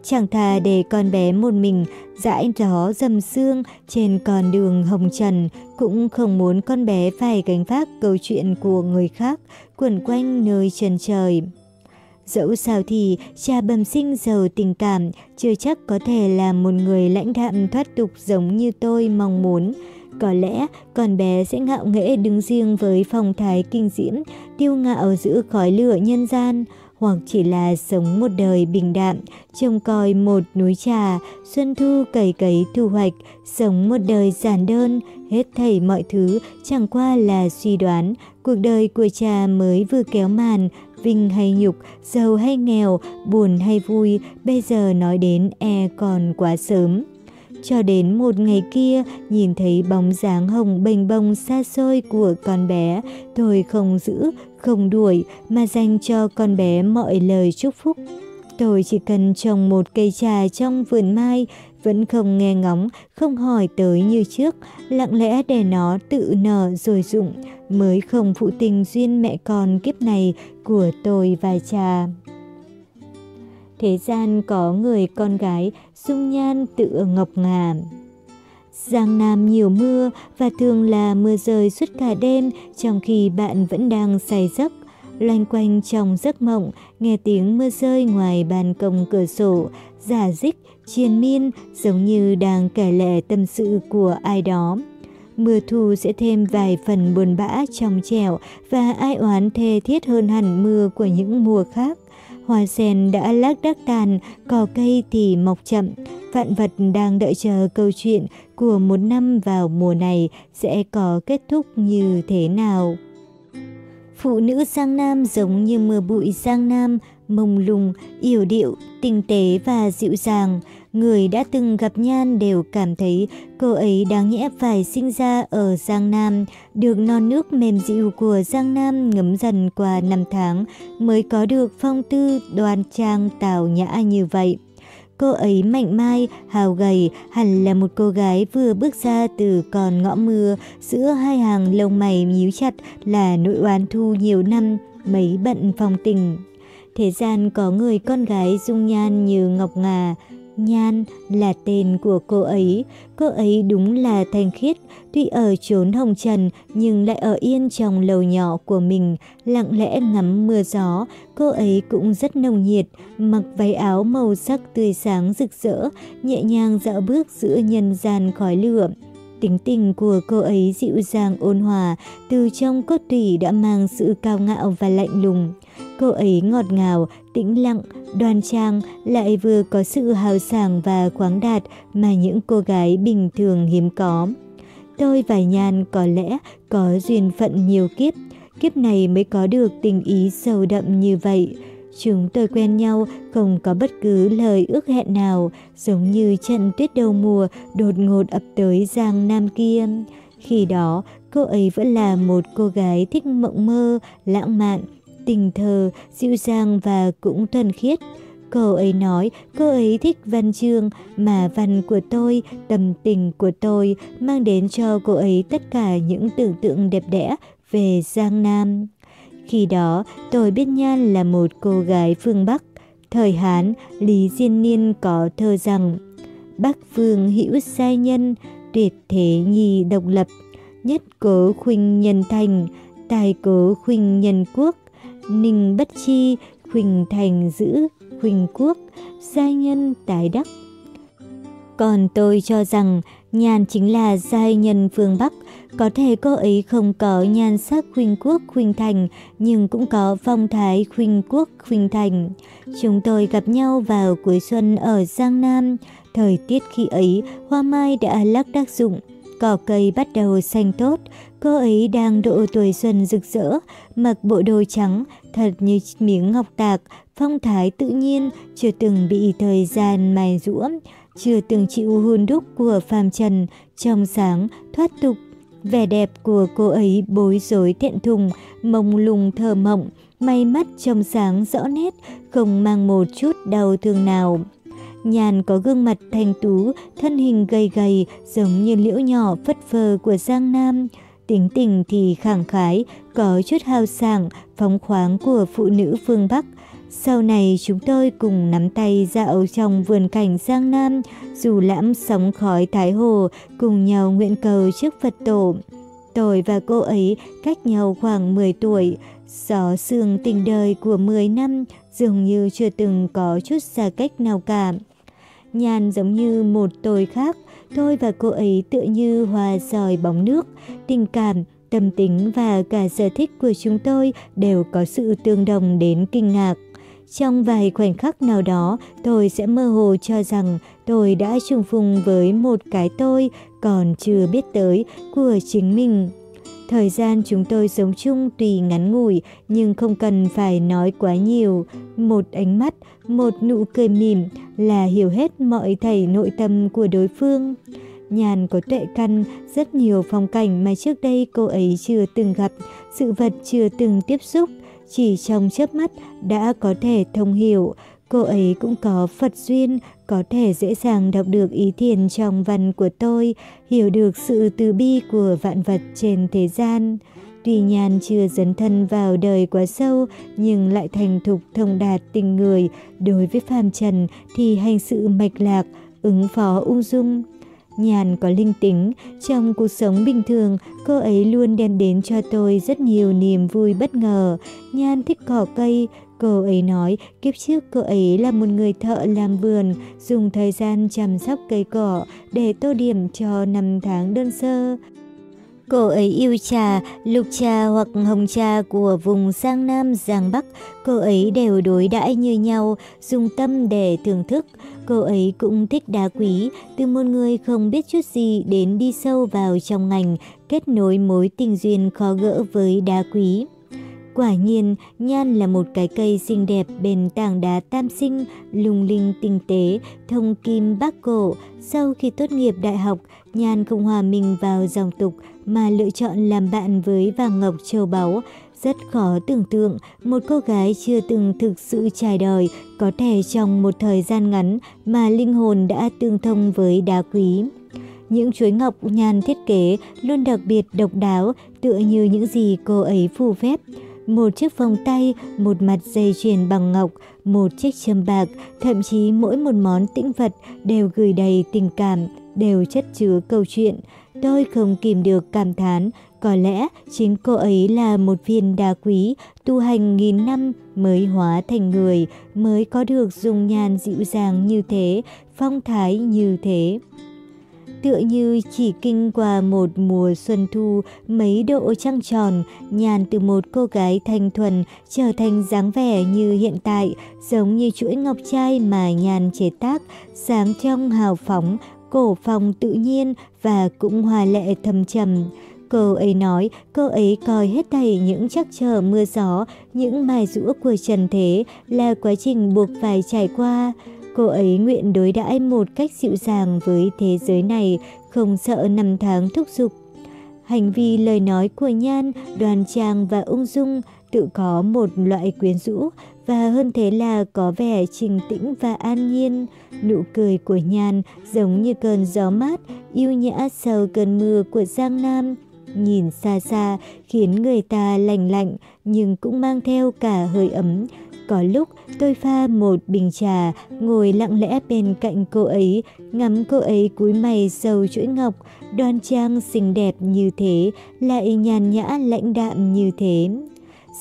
Chẳng thà để con bé một mình dãi gió dầm sương trên con đường hồng trần, cũng không muốn con bé phải gánh vác câu chuyện của người khác quẩn quanh nơi trần trời. Dẫu sao thì cha bẩm sinh giàu tình cảm, chưa chắc có thể là một người lãnh đạm thoát tục giống như tôi mong muốn. Có lẽ con bé sẽ ngạo nghễ đứng riêng với phong thái kinh diễm, tiêu ngạo giữa khói lửa nhân gian hoặc chỉ là sống một đời bình đạm, trông coi một núi trà, xuân thu cày cấy thu hoạch, sống một đời giản đơn, hết thảy mọi thứ chẳng qua là suy đoán, cuộc đời của cha mới vừa kéo màn, vinh hay nhục, giàu hay nghèo, buồn hay vui, bây giờ nói đến e còn quá sớm. Cho đến một ngày kia, nhìn thấy bóng dáng hồng bềnh bông xa xôi của con bé, tôi không giữ, không đuổi mà dành cho con bé mọi lời chúc phúc. Tôi chỉ cần trồng một cây trà trong vườn mai, vẫn không nghe ngóng, không hỏi tới như trước, lặng lẽ để nó tự nở rồi rụng, mới không phụ tình duyên mẹ con kiếp này của tôi và cha. Thế gian có người con gái dung nhan tự ngọc ngà. Giang Nam nhiều mưa và thường là mưa rơi suốt cả đêm trong khi bạn vẫn đang say giấc. Loanh quanh trong giấc mộng, nghe tiếng mưa rơi ngoài ban công cửa sổ, giả dích, triền miên giống như đang kể lệ tâm sự của ai đó. mưa thu sẽ thêm vài phần buồn bã trong trẻo và ai oán thê thiết hơn hẳn mưa của những mùa khác. Hoa sen đã lác đác tàn, cỏ cây thì mọc chậm. Vạn vật đang đợi chờ câu chuyện của một năm vào mùa này sẽ có kết thúc như thế nào. Phụ nữ Giang Nam giống như mưa bụi Giang Nam, mông lung, yểu điệu, tinh tế và dịu dàng. Người đã từng gặp Nhan đều cảm thấy cô ấy đáng nhẽ phải sinh ra ở Giang Nam, được non nước mềm dịu của Giang Nam ngấm dần qua năm tháng mới có được phong tư đoan trang tào nhã như vậy. Cô ấy mạnh mai, hào gầy, hẳn là một cô gái vừa bước ra từ con ngõ mưa, giữa hai hàng lông mày nhíu chặt là nỗi oán thu nhiều năm, mấy bận phong tình. Thế gian có người con gái dung nhan như ngọc ngà, Nhan là tên của cô ấy, cô ấy đúng là thanh khiết, tuy ở chốn hồng trần nhưng lại ở yên trong lầu nhỏ của mình, lặng lẽ ngắm mưa gió. Cô ấy cũng rất nồng nhiệt, mặc váy áo màu sắc tươi sáng rực rỡ, nhẹ nhàng dạo bước giữa nhân gian khói lửa. Tính tình của cô ấy dịu dàng ôn hòa, từ trong cốt tủy đã mang sự cao ngạo và lạnh lùng. Cô ấy ngọt ngào, tĩnh lặng, đoan trang, lại vừa có sự hào sảng và khoáng đạt mà những cô gái bình thường hiếm có. Tôi và Nhan có lẽ có duyên phận nhiều kiếp, kiếp này mới có được tình ý sâu đậm như vậy. Chúng tôi quen nhau không có bất cứ lời ước hẹn nào, giống như trận tuyết đầu mùa đột ngột ập tới Giang Nam kia. Khi đó, cô ấy vẫn là một cô gái thích mộng mơ, lãng mạn, tình thơ, dịu dàng và cũng thuần khiết. Cô ấy nói cô ấy thích văn chương mà văn của tôi, tâm tình của tôi mang đến cho cô ấy tất cả những tưởng tượng đẹp đẽ về Giang Nam. Khi đó tôi biết Nhan là một cô gái phương Bắc. Thời Hán, Lý Diên Niên có thơ rằng Bắc phương hữu sai nhân, tuyệt thế nhi độc lập, nhất cố khuynh nhân thành, tài cố khuynh nhân quốc, Ninh bất chi, Huỳnh thành giữ, Huỳnh quốc, giai nhân tái đắc. Còn tôi cho rằng nhàn chính là giai nhân phương Bắc, có thể cô ấy không có nhan sắc khuynh quốc khuynh thành, nhưng cũng có phong thái khuynh quốc khuynh thành. Chúng tôi gặp nhau vào cuối xuân ở Giang Nam. Thời tiết khi ấy, hoa mai đã lắc đắc dụng, cỏ cây bắt đầu xanh tốt, cô ấy đang độ tuổi xuân rực rỡ, mặc bộ đồ trắng, thật như miếng ngọc tạc, phong thái tự nhiên, chưa từng bị thời gian mài rũa, chưa từng chịu hôn đúc của phàm trần, trong sáng, thoát tục. Vẻ đẹp của cô ấy bối rối thẹn thùng, mông lung thơ mộng, may mắt trong sáng rõ nét, không mang một chút đau thương nào. Nhàn có gương mặt thanh tú, thân hình gầy gầy, giống như liễu nhỏ phất phơ của Giang Nam. Tính tình thì khẳng khái, có chút hào sảng, phóng khoáng của phụ nữ phương Bắc. Sau này chúng tôi cùng nắm tay dạo trong vườn cảnh Giang Nam, dù lãm sóng khói Thái Hồ, cùng nhau nguyện cầu trước Phật tổ. Tôi và cô ấy cách nhau khoảng 10 tuổi, gió sương tình đời của 10 năm dường như chưa từng có chút xa cách nào cả. Nhàn giống như một tôi khác, tôi và cô ấy tựa như hòa sỏi bóng nước, tình cảm, tâm tính và cả sở thích của chúng tôi đều có sự tương đồng đến kinh ngạc. Trong vài khoảnh khắc nào đó, tôi sẽ mơ hồ cho rằng tôi đã trùng phùng với một cái tôi còn chưa biết tới của chính mình. Thời gian chúng tôi sống chung tùy ngắn ngủi nhưng không cần phải nói quá nhiều. Một ánh mắt, một nụ cười mỉm là hiểu hết mọi thảy nội tâm của đối phương. Nhàn có tuệ căn, rất nhiều phong cảnh mà trước đây cô ấy chưa từng gặp, sự vật chưa từng tiếp xúc. Chỉ trong chớp mắt đã có thể thông hiểu, cô ấy cũng có Phật duyên, có thể dễ dàng đọc được ý thiền trong văn của tôi, hiểu được sự từ bi của vạn vật trên thế gian. Tuy nhàn chưa dấn thân vào đời quá sâu, nhưng lại thành thục thông đạt tình người, đối với phàm trần thì hành sự mạch lạc, ứng phó ung dung. Nhàn có linh tính, trong cuộc sống bình thường, cô ấy luôn đem đến cho tôi rất nhiều niềm vui bất ngờ. Nhan thích cỏ cây, cô ấy nói kiếp trước cô ấy là một người thợ làm vườn, dùng thời gian chăm sóc cây cỏ để tô điểm cho năm tháng đơn sơ. Cô ấy yêu trà, lục trà hoặc hồng trà của vùng Giang Nam, Giang Bắc. Cô ấy đều đối đãi như nhau, dùng tâm để thưởng thức. Cô ấy cũng thích đá quý, từ một người không biết chút gì đến đi sâu vào trong ngành, kết nối mối tình duyên khó gỡ với đá quý. Quả nhiên, nhan là một cái cây xinh đẹp bền tảng đá tam sinh, lung linh tinh tế, thông kim bác cổ. Sau khi tốt nghiệp đại học, nhan không hòa mình vào dòng tục mà lựa chọn làm bạn với vàng ngọc châu báu. Rất khó tưởng tượng một cô gái chưa từng thực sự trải đời có thể trong một thời gian ngắn mà linh hồn đã tương thông với đá quý. Những chuối ngọc nhan thiết kế luôn đặc biệt độc đáo tựa như những gì cô ấy phù phép một chiếc vòng tay, một mặt dây chuyền bằng ngọc, một chiếc châm bạc, thậm chí mỗi một món tĩnh vật đều gửi đầy tình cảm, đều chất chứa câu chuyện. Tôi không kìm được cảm thán, có lẽ chính cô ấy là một viên đá quý, tu hành nghìn năm mới hóa thành người, mới có được dung nhan dịu dàng như thế, phong thái như thế tựa như chỉ kinh qua một mùa xuân thu mấy độ trăng tròn, nhàn từ một cô gái thanh thuần trở thành dáng vẻ như hiện tại, giống như chuỗi ngọc trai mà nhàn chế tác, sáng trong hào phóng, cổ phong tự nhiên và cũng hòa lệ thầm trầm. Cô ấy nói cô ấy coi hết thảy những chắc trở mưa gió, những mài rũa của trần thế là quá trình buộc phải trải qua. Cô ấy nguyện đối đãi một cách dịu dàng với thế giới này, không sợ năm tháng thúc giục. Hành vi lời nói của Nhan, đoàn trang và ung dung tự có một loại quyến rũ và hơn thế là có vẻ trình tĩnh và an nhiên. Nụ cười của Nhan giống như cơn gió mát, yêu nhã sau cơn mưa của Giang Nam. Nhìn xa xa khiến người ta lành lạnh nhưng cũng mang theo cả hơi ấm, có lúc tôi pha một bình trà, ngồi lặng lẽ bên cạnh cô ấy, ngắm cô ấy cúi mày sầu chuỗi ngọc, đoan trang xinh đẹp như thế, lại nhàn nhã lãnh đạm như thế.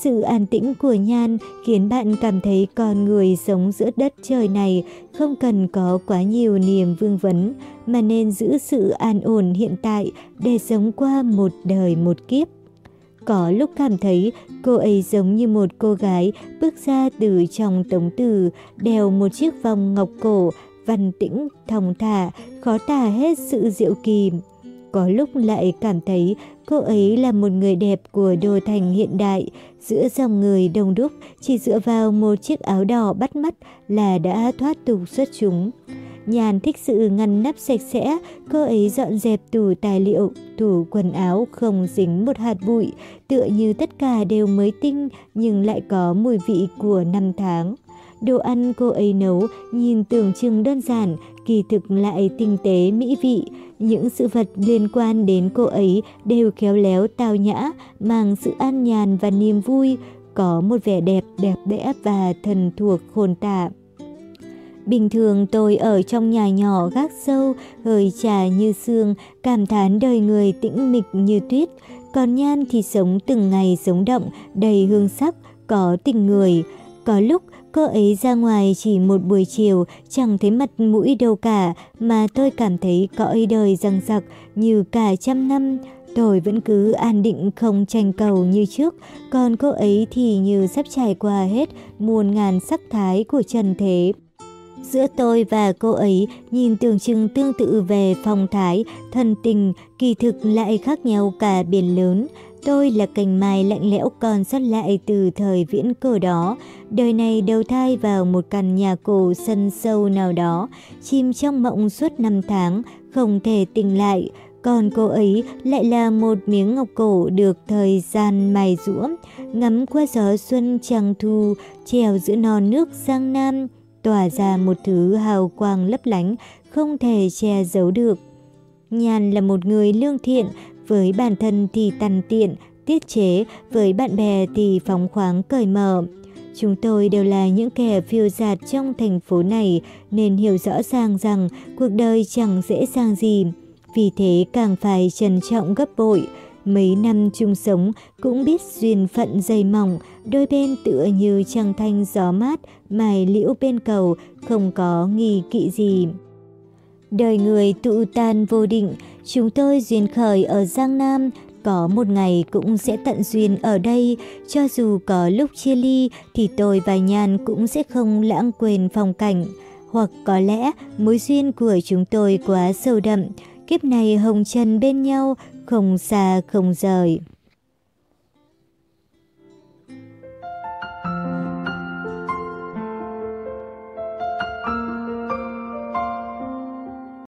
Sự an tĩnh của Nhan khiến bạn cảm thấy con người sống giữa đất trời này không cần có quá nhiều niềm vương vấn, mà nên giữ sự an ổn hiện tại để sống qua một đời một kiếp. Có lúc cảm thấy cô ấy giống như một cô gái bước ra từ trong tống tử, đeo một chiếc vòng ngọc cổ, văn tĩnh, thong thả, khó tả hết sự diệu kỳ. Có lúc lại cảm thấy cô ấy là một người đẹp của đô thành hiện đại, giữa dòng người đông đúc chỉ dựa vào một chiếc áo đỏ bắt mắt là đã thoát tục xuất chúng. Nhàn thích sự ngăn nắp sạch sẽ, cô ấy dọn dẹp tủ tài liệu, tủ quần áo không dính một hạt bụi, tựa như tất cả đều mới tinh nhưng lại có mùi vị của năm tháng. Đồ ăn cô ấy nấu nhìn tưởng chừng đơn giản, kỳ thực lại tinh tế mỹ vị. Những sự vật liên quan đến cô ấy đều khéo léo tao nhã, mang sự an nhàn và niềm vui, có một vẻ đẹp đẹp đẽ và thần thuộc khôn tả. Bình thường tôi ở trong nhà nhỏ gác sâu, hơi trà như xương, cảm thán đời người tĩnh mịch như tuyết. Còn Nhan thì sống từng ngày sống động, đầy hương sắc, có tình người. Có lúc cô ấy ra ngoài chỉ một buổi chiều, chẳng thấy mặt mũi đâu cả, mà tôi cảm thấy cõi đời răng rặc như cả trăm năm. Tôi vẫn cứ an định không tranh cầu như trước, còn cô ấy thì như sắp trải qua hết muôn ngàn sắc thái của trần thế. Giữa tôi và cô ấy nhìn tưởng chừng tương tự về phong thái, thân tình, kỳ thực lại khác nhau cả biển lớn. Tôi là cành mai lạnh lẽo còn sót lại từ thời viễn cổ đó. Đời này đầu thai vào một căn nhà cổ sân sâu nào đó, chìm trong mộng suốt năm tháng, không thể tỉnh lại. Còn cô ấy lại là một miếng ngọc cổ được thời gian mài rũa, ngắm qua gió xuân trăng thu, trèo giữa non nước Giang Nam tỏa ra một thứ hào quang lấp lánh, không thể che giấu được. Nhàn là một người lương thiện, với bản thân thì tằn tiện, tiết chế, với bạn bè thì phóng khoáng cởi mở. Chúng tôi đều là những kẻ phiêu dạt trong thành phố này nên hiểu rõ ràng rằng cuộc đời chẳng dễ dàng gì. Vì thế càng phải trân trọng gấp bội. Mấy năm chung sống cũng biết duyên phận dày mỏng, đôi bên tựa như trăng thanh gió mát, mài liễu bên cầu, không có nghi kỵ gì. Đời người tụ tan vô định, chúng tôi duyên khởi ở Giang Nam, có một ngày cũng sẽ tận duyên ở đây, cho dù có lúc chia ly thì tôi và Nhan cũng sẽ không lãng quên phong cảnh. Hoặc có lẽ mối duyên của chúng tôi quá sâu đậm, kiếp này hồng trần bên nhau, không xa không rời.